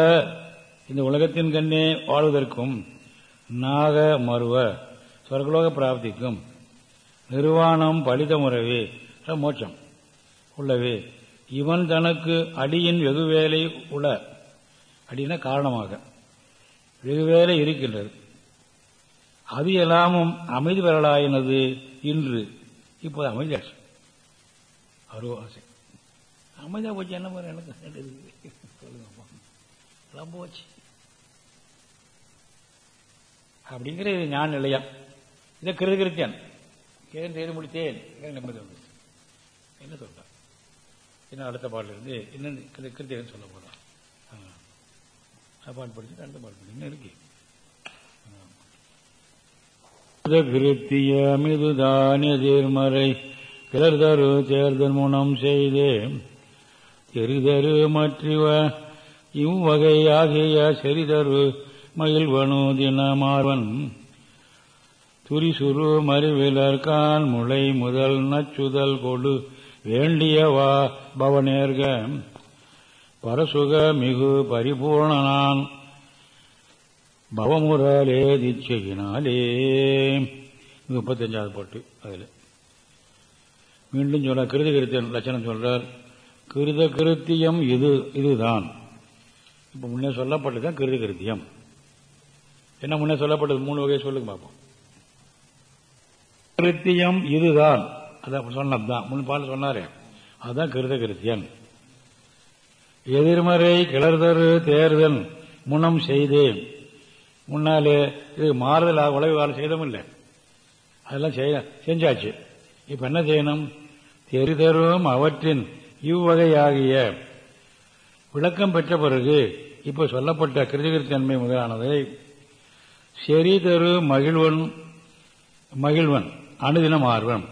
இந்த உலகத்தின் கண்ணே வாழ்வதற்கும் நாக மருவ சொர்க்கலோக பிராப்திக்கும் நிர்வாணம் பலித முறவே மோட்சம். உள்ளவே இவன் தனக்கு அடியின் வெகுவேலை உள அடின காரணமாக வெகுவேலை இருக்கின்றது. அது எல்லாமும் அமைதி பெறலாயினது இன்று. இப்போது அமைதியாச்சு ஆசை. அமைதியா போச்சு என்ன மாதிரி எனக்கு சொல்லுங்க எல்லாம் போச்சு. அப்படிங்கிற இது ஞான நிலையா? இதை கிருதிகிருத்தியன் கேன் செய்து முடித்தேன். நிம்மதி வந்து என்ன சொல்றான் இன்னும் அடுத்த பாட்டிலிருந்து இன்னும் கிருத்தியன் சொல்ல போறான். பாட்டு படிச்சு அடுத்த பாட்டு படி இன்னும் இருக்கு. கிருத்தியமிதுதான் எதிர்மறை கிளர்தரு தேர்தல் முனம் செய்தே. தெரிதரு மற்றிவ இவ்வகையாகிய செறிதரு மகிழ்வனு தினமார்வன் துரிசுரு மறிவிலர்கான் முளை முதல் நச்சுதல் கொடு வேண்டியவா பவனேர்க. பரசுக மிகு பரிபூர்ணனான். பவமுறாலே திச்சையினாலே முப்பத்தஞ்சாவது பாட்டு அதில். மீண்டும் சொல்ற கிருத கிருத்தியன் லட்சணம் சொல்றார் கிருத கிருத்தியம் இது இதுதான். இப்ப முன்னே சொல்லப்பட்டதுதான் கிருத கிருத்தியம். என்ன முன்னே சொல்லப்பட்டது? மூணு வகையை சொல்லுங்க பார்ப்போம் கிருத்தியம் இதுதான். அதான் சொன்னதுதான் முன் பால் சொன்னார். அதுதான் கிருத கிருத்தியன். எதிர்மறை கிளர்தரு தேர்தல் முனம் செய்தேன். முன்னாலே இது மாறுதல் உலக வேலை செய்தோம் இல்லை. அதெல்லாம் செய்ய செஞ்சாச்சு. இப்ப என்ன செய்யணும்? தெரிதரும் அவற்றின் இவ்வகையாகிய விளக்கம் பெற்ற பிறகு இப்ப சொல்லப்பட்ட கிருதிகிருத்தன்மை முதலானதை செறிதரு மகிழ்வன் மகிழ்வன் அணுதினம் ஆர்வன்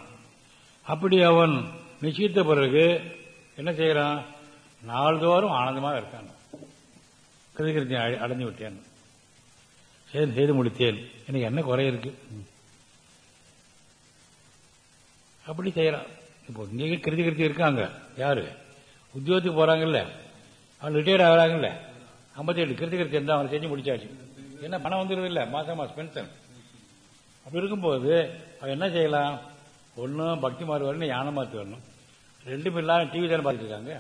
அப்படி அவன் நிச்சயித்த பிறகு என்ன செய்யறான் நாள்தோறும் ஆனந்தமாக இருக்கான். கிருதிகிருத்தி அடைஞ்சு விட்டேன். செய்து முடித்தேன். எனக்கு என்ன குறை இருக்கு? அப்படி செய்யறான் இப்போ இங்கே கிருதி கிருத்தி இருக்காங்க. யாரு? உத்தியோகத்துக்கு போறாங்கல்ல. அவன் ரிட்டையர்ட் ஆகிறாங்கல்ல. ஐம்பத்தேழு கிருதி கிருத்தி இருந்தால் அவனை செஞ்சு முடிச்சாச்சு. என்ன பணம் வந்துடுது இல்லை? மாசம் மாசம் பென்ஷன் அப்படி இருக்கும்போது அவன் என்ன செய்யலாம்? ஒன்றும் பக்தி மாறு வரணும் யானை மாற்று வரணும். ரெண்டும் இல்லாமல் டிவி தானே பார்த்துட்டு இருக்காங்க.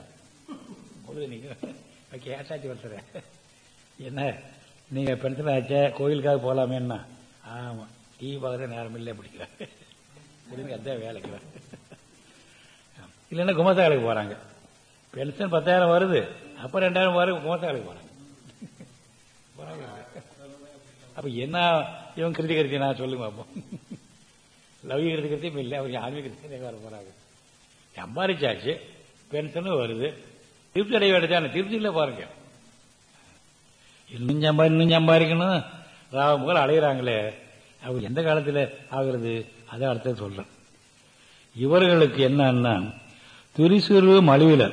பொழுது நீங்கள் கேட்டாச்சு வந்துடுறேன் என்ன? நீங்கள் பென்ஷன் ஆச்சே? கோயிலுக்காக போகலாமே என்ன? ஆமாம் டிவி பார்க்குற நேரம் இல்லை பிடிக்கல முடிஞ்சு அதான் வேலைக்கு இல்லைன்னா குமசா வேலைக்கு போகிறாங்க பென்ஷன் பத்தாயிரம் வருது அப்போ ரெண்டாயிரம் வரும் குமசா வேலைக்கு போகிறாங்க அப்போ என்ன இவன் கிருதி கருத்தி நான் சொல்லுங்க பார்ப்போம் லவ்ய இல்லை அவங்க ஆன்மீகத்தையும் வர போறாங்க சம்பாதிச்சாச்சு பென்ஷனும் வருது திருப்தி அடைய வேண்டியதான திருப்தி இல்லை பாருங்க இன்னும் சம்பா இன்னும் சம்பாதிக்கணும் ராவம் போல அலைகிறாங்களே அவர் எந்த காலத்தில் ஆகிறது அதை அடுத்த சொல்றேன் இவர்களுக்கு என்னன்னா துரிசுரு மலிவில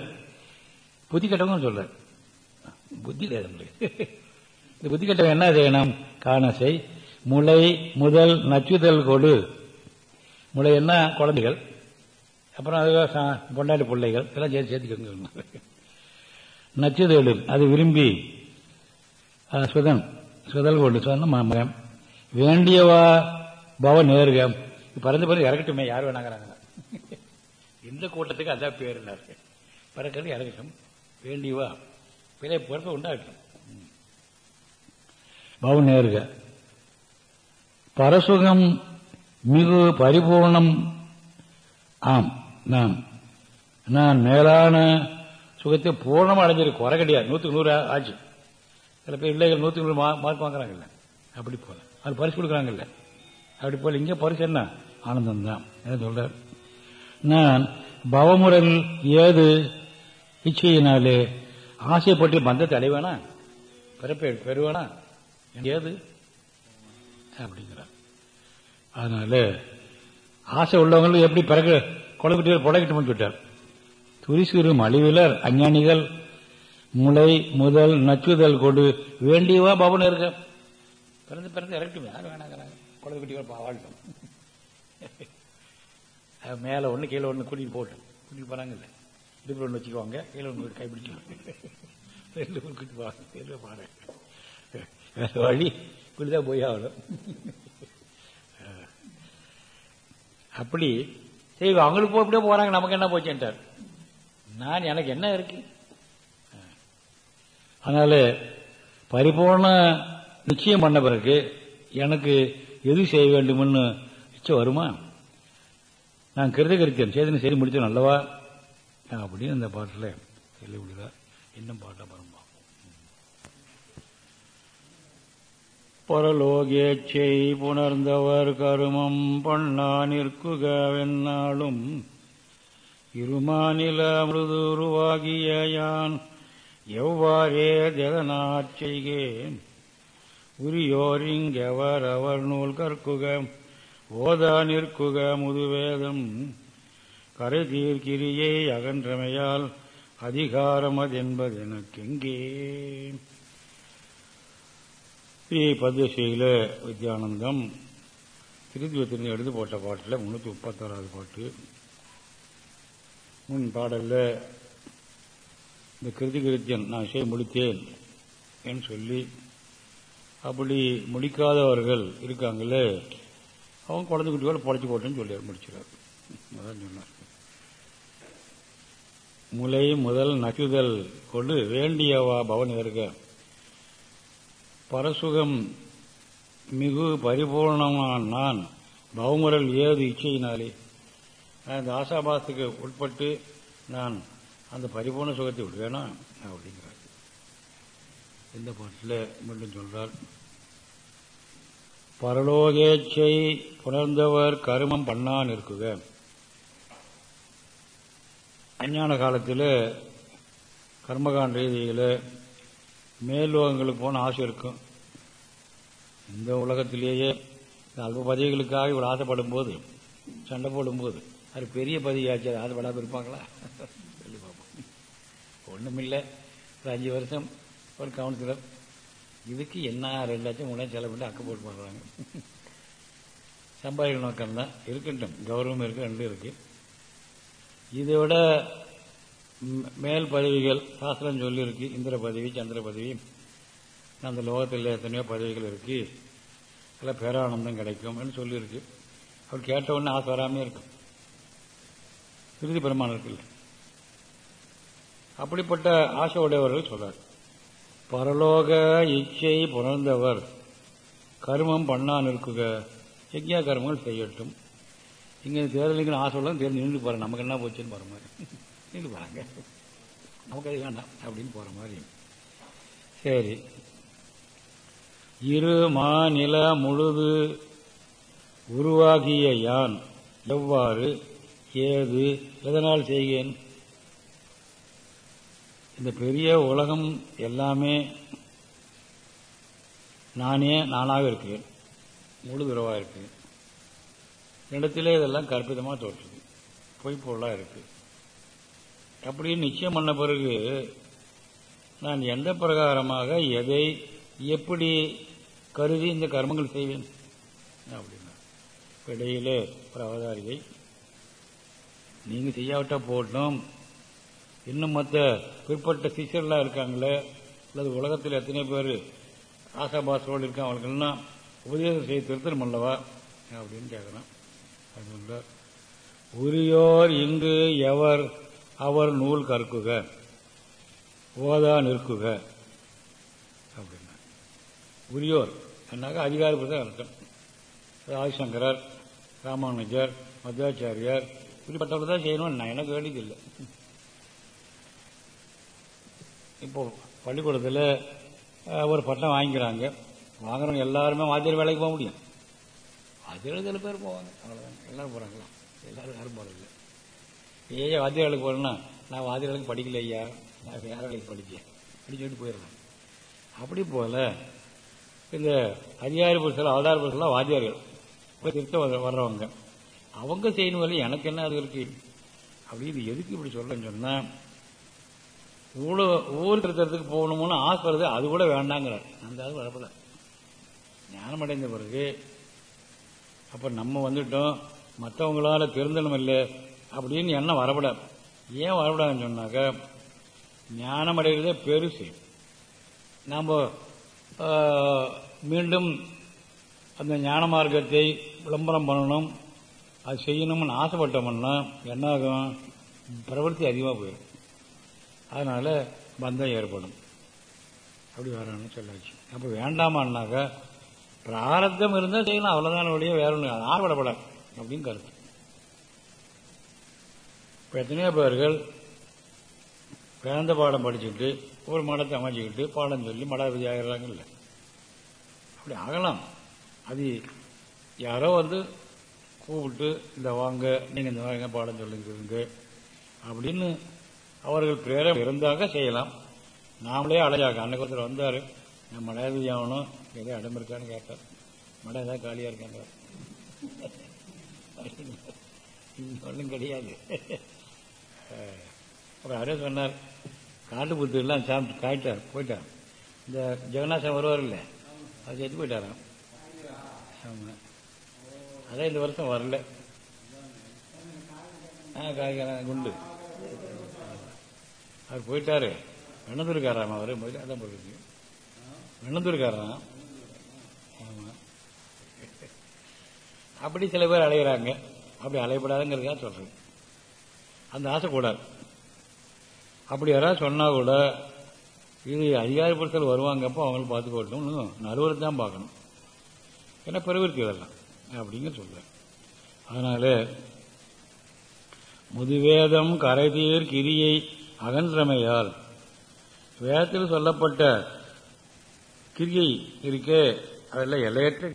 புத்தி கட்டவங்க சொல்ற புத்தி இந்த புத்தி கட்டவங்க என்ன செய்யணும்? காணசை முளை முதல் நச்சுதல் கொடு. முளை என்ன? குழந்தைகள். அப்புறம் அது பொண்டாட்டி பிள்ளைகள். இதெல்லாம் சேர்த்து சேர்த்துக்கோங்க நச்சுதேடு அது விரும்பி. சுதன். சுதல் கொண்டு சொன்ன மகன். வேண்டியவா? பவ நேருக பறந்து பிறகு இறக்கட்டுமே. யார் வேணாங்கிறாங்க. இந்த கூட்டத்துக்கு அதான் பேர் பறக்கிறது இறக்கட்டும். வேண்டியவா? பிறை பிறப்பு உண்டாகட்டும் பவ நேருக. பரசுகம் மிகு பரிபூர்ணம். ஆம் நான் நான் மேலான சுகத்தை பூர்ணமாக அடைஞ்சிருக்கு குறை கிடையாது நூற்றுக்கு நூறு ஆச்சு. சில பேர் இல்லைகள் நூற்றுக்கு நூறு மார்க் வாங்குறாங்கல்ல. அப்படி போல. அது பரிசு கொடுக்குறாங்கல்ல. அப்படி போல. இங்கே பரிசு என்ன? ஆனந்தம் தான். என்ன சொல்ற நான் பவமுறையில் ஏது இச்சையினாலே ஆசைப்பட்டு பந்தத்தை அடைவேனா? பிறப்பை பெறுவேனா? ஏது? அப்படிங்கிற அதனால ஆசை உள்ளவங்களும் எப்படி பிறகு குழம்பிட்டு புடக்கிட்டு சொல்லிட்டார். துரிசுறு மலிவிலர் அஞ்ஞானிகள் முளை முதல் நச்சுதல் கொடு வேண்டியவா பவன் இருக்க. பிறந்து பிறந்து இறக்கட்டும் யார் வேணாங்கிறாங்க குழந்தை குட்டிகள் பாவாட்டும் மேலே ஒன்று கீழே ஒன்று கூட்டிகிட்டு போட்டோம் கூட்டிகிட்டு போகிறாங்கல்ல இடுப்பில் ஒன்று வச்சுக்குவாங்க கீழே ஒன்று கைப்பிடிச்சுவாங்க ரெண்டு பேர் கூட்டிட்டு போவாங்க. பாரு. வழி இப்படிதான் போய் ஆகணும். அப்படி. சரி அவங்களுக்கு போய் போறாங்க நமக்கு என்ன போச்சுட்டார் நான் எனக்கு என்ன இருக்கு? அதனால பரிபூர்ண நிச்சயம் பண்ண பிறகு எனக்கு எது செய்ய வேண்டும்னு நிச்சயம் வருமா? நான் கருத கருத்தேன் சேதனை சரி முடிச்சேன் நல்லவா அப்படின்னு இந்த பாட்டில் சொல்லி விடுறார் இன்னும் பாட்டா பரலோகேச்சை புணர்ந்தவர் கருமம் பண்ணா நிற்குகவென்னாலும் இருமாநில மிருதுருவாகிய யான் எவ்வாறே ஜெகநாட் செய்கேன். உரியோரிங்கவர் அவர் நூல் கற்குக ஓதா நிற்குக முதுவேதம். கரை தீர்க்கிரியை அகன்றமையால் அதிகாரம் அதென்பதெனக்கெங்கே? ஸ்ரீ பத்மசீல வித்யானந்தம் திருத்துவத்திலிருந்து எடுத்து போட்ட பாட்டில் முன்னூற்றி முப்பத்தாறாவது பாட்டு. முன் பாடலில் இந்த கிருதி கிருத்தியன் நான் இசை முடித்தேன் என்று சொல்லி அப்படி முடிக்காதவர்கள் இருக்காங்களே அவங்க குழந்தை குட்டியோட பொழைச்சி போட்டேன்னு சொல்லி முடிச்சிடார் அதான் சொன்னார். முலை முதல் நசுதல் கொண்டு வேண்டியவா பவன் இருக்க பரசுகம் மிகு பரிபூர்ணமான நான் பவுமுரல் ஏது இச்சையினாலே. அந்த ஆசாபாசத்துக்கு உட்பட்டு நான் அந்த பரிபூர்ண சுகத்தை விடுவேனா? அப்படிங்கிறார். இந்த பாட்டில் மீண்டும் சொல்றார். பரலோகேச்சை புணர்ந்தவர் கருமம் பண்ணான் இருக்குக. அஞ்ஞான காலத்தில் கர்மகாண்ட ரீதியில் மேல்லோகங்களுக்கு போன ஆசை இருக்கும். இந்த உலகத்திலேயே அல்ப பதவிகளுக்காக இவ்வளோ ஆசைப்படும் போது சண்டை போடும்போது அது பெரிய பதவியாச்சு ஆசைப்படாமல் இருப்பாங்களா? சொல்லி பார்ப்போம். ஒன்றுமில்லை ஒரு அஞ்சு வருஷம் ஒரு கவுன்சிலர் இதுக்கு என்ன ரெண்டு லட்சம் மூணு லட்சம் செலவு பண்ணி அக்க போட்டு பண்ணுறாங்க சம்பாதிக்கிற நோக்கம் தான் இருக்கட்டும். கௌரவம் இருக்கு ரெண்டும் இருக்கு. இதை விட மேல் பதவிகள் சாஸ்திரம் சொல்லியிருக்கு இந்திர பதவி சந்திர பதவி. அந்த லோகத்தில் எத்தனையோ பதவிகள் இருக்கு. எல்லாம் பேரானந்தம் கிடைக்கும்னு சொல்லியிருக்கு. அவர் கேட்ட உடனே ஆசை வராமே இருக்கும். இறுதி பெருமானம் இருக்குல்ல அப்படிப்பட்ட ஆசை உடையவர்கள் சொல்றார். பரலோக இச்சை புணர்ந்தவர் கர்மம் பண்ணா நிற்குக யஜ்யா கர்மங்கள் செய்யட்டும். இங்கே தேர்தலுக்கு ஆசை உள்ள தேர்ந்து நின்று போகிறேன் நமக்கு என்ன போச்சுன்னு போகிற மாதிரி நமக்கு அது வேண்டாம் அப்படின்னு போகிற மாதிரி. சரி. இரு மாநில முழுது உருவாகிய யான் எவ்வாறு ஏது எதனால் செய்கேன் இந்த பெரிய உலகம் எல்லாமே நானே நானாக இருக்கிறேன். முழு துறவாக இருக்கு. இடத்திலே இதெல்லாம் கற்பிதமாக தோற்றுது. பொய்ப்பொருளாக இருக்குது அப்படின்னு நிச்சயம் பண்ண பிறகு நான் எந்த பிரகாரமாக எதை எப்படி கருதி இந்த கர்மங்கள் செய்வேன்? அப்படின்னா இடையிலே ஒரு அவதாரிகை நீங்கள் செய்யாவிட்டா போட்டோம். இன்னும் மற்ற பிற்பட்ட சிஷர்லாம் இருக்காங்களே அல்லது உலகத்தில் எத்தனை பேர் ஆசாபாசோடு இருக்கான் அவங்களுக்கெல்லாம் உபதேசம் செய்ய திருத்தணும் அல்லவா? அப்படின்னு கேட்குறான். அது உரியோர் இங்கு எவர் அவர் நூல் கற்குக ஓதா நிற்குக. அப்படின்னா உரியோர். என்னாக்க அதிகாரப்படுத்த அர்த்தம் ஆதிசங்கரர் ராமானுஜர் மத்வாச்சாரியார் இப்படிப்பட்டவர் தான் செய்யணும் நான் எனக்கு வேண்டியதில்லை. இப்போ பள்ளிக்கூடத்தில் ஒரு பட்டம் வாங்கிக்கிறாங்க. வாங்குறவங்க எல்லாருமே வாத்தியார் வேலைக்கு போக முடியும். வாத்தியார் சில பேர் போவாங்க. அவ்வளோதான் எல்லாரும் போகிறாங்களா எல்லாரும் யாரும் போகிறதில்ல ஏன் வாத்தியாளுக்கு வேலைக்கு போகிறேன்னா நான் வாத்தியாளுக்கு படிக்கல ஐயா. நான் வேற வேலைக்கு படிக்கேன் படிச்சுட்டு போயிடுறேன் அப்படி போல இந்த அதிகாரி புருஷர்கள் அவதார புருஷர்கள் வாத்தியார்கள். இப்போ திருத்தம் வர்றவங்க. அவங்க செய்யணும் வரல எனக்கு என்ன அது இருக்கு? அப்படின்னு எதுக்கு இப்படி சொல்றேன்னு சொன்னா ஊழ ஊர் திருத்தறதுக்கு போகணும்னு ஆசை வருது அது கூட வேண்டாங்கிறார். அந்த அது வரப்பட ஞானம் அடைந்த பிறகு அப்ப நம்ம வந்துட்டோம். மற்றவங்களால திருந்தணும் இல்லை. அப்படின்னு எண்ணம் வரப்படாது. ஏன் வரப்படாதுன்னு சொன்னாக்க ஞானம் அடைகிறதே பெருசு நாம் மீண்டும் அந்த ஞான மார்க்கத்தை விளம்பரம் பண்ணணும் அது செய்யணும்னு ஆசைப்பட்டோம்னா என்ன ஆகும்? பிரவர்த்தி அதிகமாக போயிடும். அதனால பந்தம் ஏற்படும். அப்படி வரணும்னு சொல்லாச்சு. அப்போ வேண்டாமான்னாக்கா பிராரத்தம் இருந்தால் செய்யலாம். அவ்வளோதான் வழியே வேற ஒன்று ஆர்வப்படப்படாது அப்படின்னு கருத்து. இப்போ எத்தனையோ பேர்கள் வேந்த பாடம் படிச்சுக்கிட்டு ஒரு மடத்தை அமைச்சுக்கிட்டு பாடம் சொல்லி மடாபதி ஆகிறாங்கல்ல அப்படி ஆகலாம். அது யாரோ வந்து கூப்பிட்டு இந்த வாங்க நீங்கள் இந்த வாங்க பாடம் சொல்லுங்க அப்படின்னு அவர்கள் பிரேரம் இருந்தாக செய்யலாம். நாமளே அழைச்சாக்க அன்னைக்கு ஒருத்தர் வந்தார் நான் மடாபதி ஆகணும் ஏதோ இடம் இருக்கான்னு கேட்டார். மடம் ஏதாவது காலியாக இருக்காங்க. ஒன்றும் கிடையாது. அப்புறம் அவரே சொன்னார் காட்டு புத்தூர்லாம் சாப்பிட்டு காய்ட்டார் போயிட்டார். இந்த ஜெகநாசன் வருவார் இல்லை அது செத்து போயிட்டாராம். ஆமாம் அதான் இந்த வருஷம் வரல. ஆ காய்கறேன் குண்டு. அவர் போயிட்டாரு. வெண்ணந்தூருக்காராம் அவர் போயிட்டு அதான் போயிருக்கு வெண்ணந்தூருக்காராம் ஆமாம் அப்படி சில பேர் அலையிறாங்க. அப்படி அலையப்படாதுங்கிறதுக்காக சொல்றேன். அந்த ஆசை கூடாது அப்படி யாராவது சொன்னா கூட இது அதிகாரி வருவாங்கப்போ அவங்கள பார்த்து போட்டோம். நடுவர் தான் பார்க்கணும். ஏன்னா பிரவருத்தி இதெல்லாம். அப்படிங்கிற சொல்றேன். அதனால முதுவேதம் கரைதீர் கிரியை அகன்றமையால் வேதத்தில் சொல்லப்பட்ட கிரியை இருக்கே அதெல்லாம் எல்லையற்ற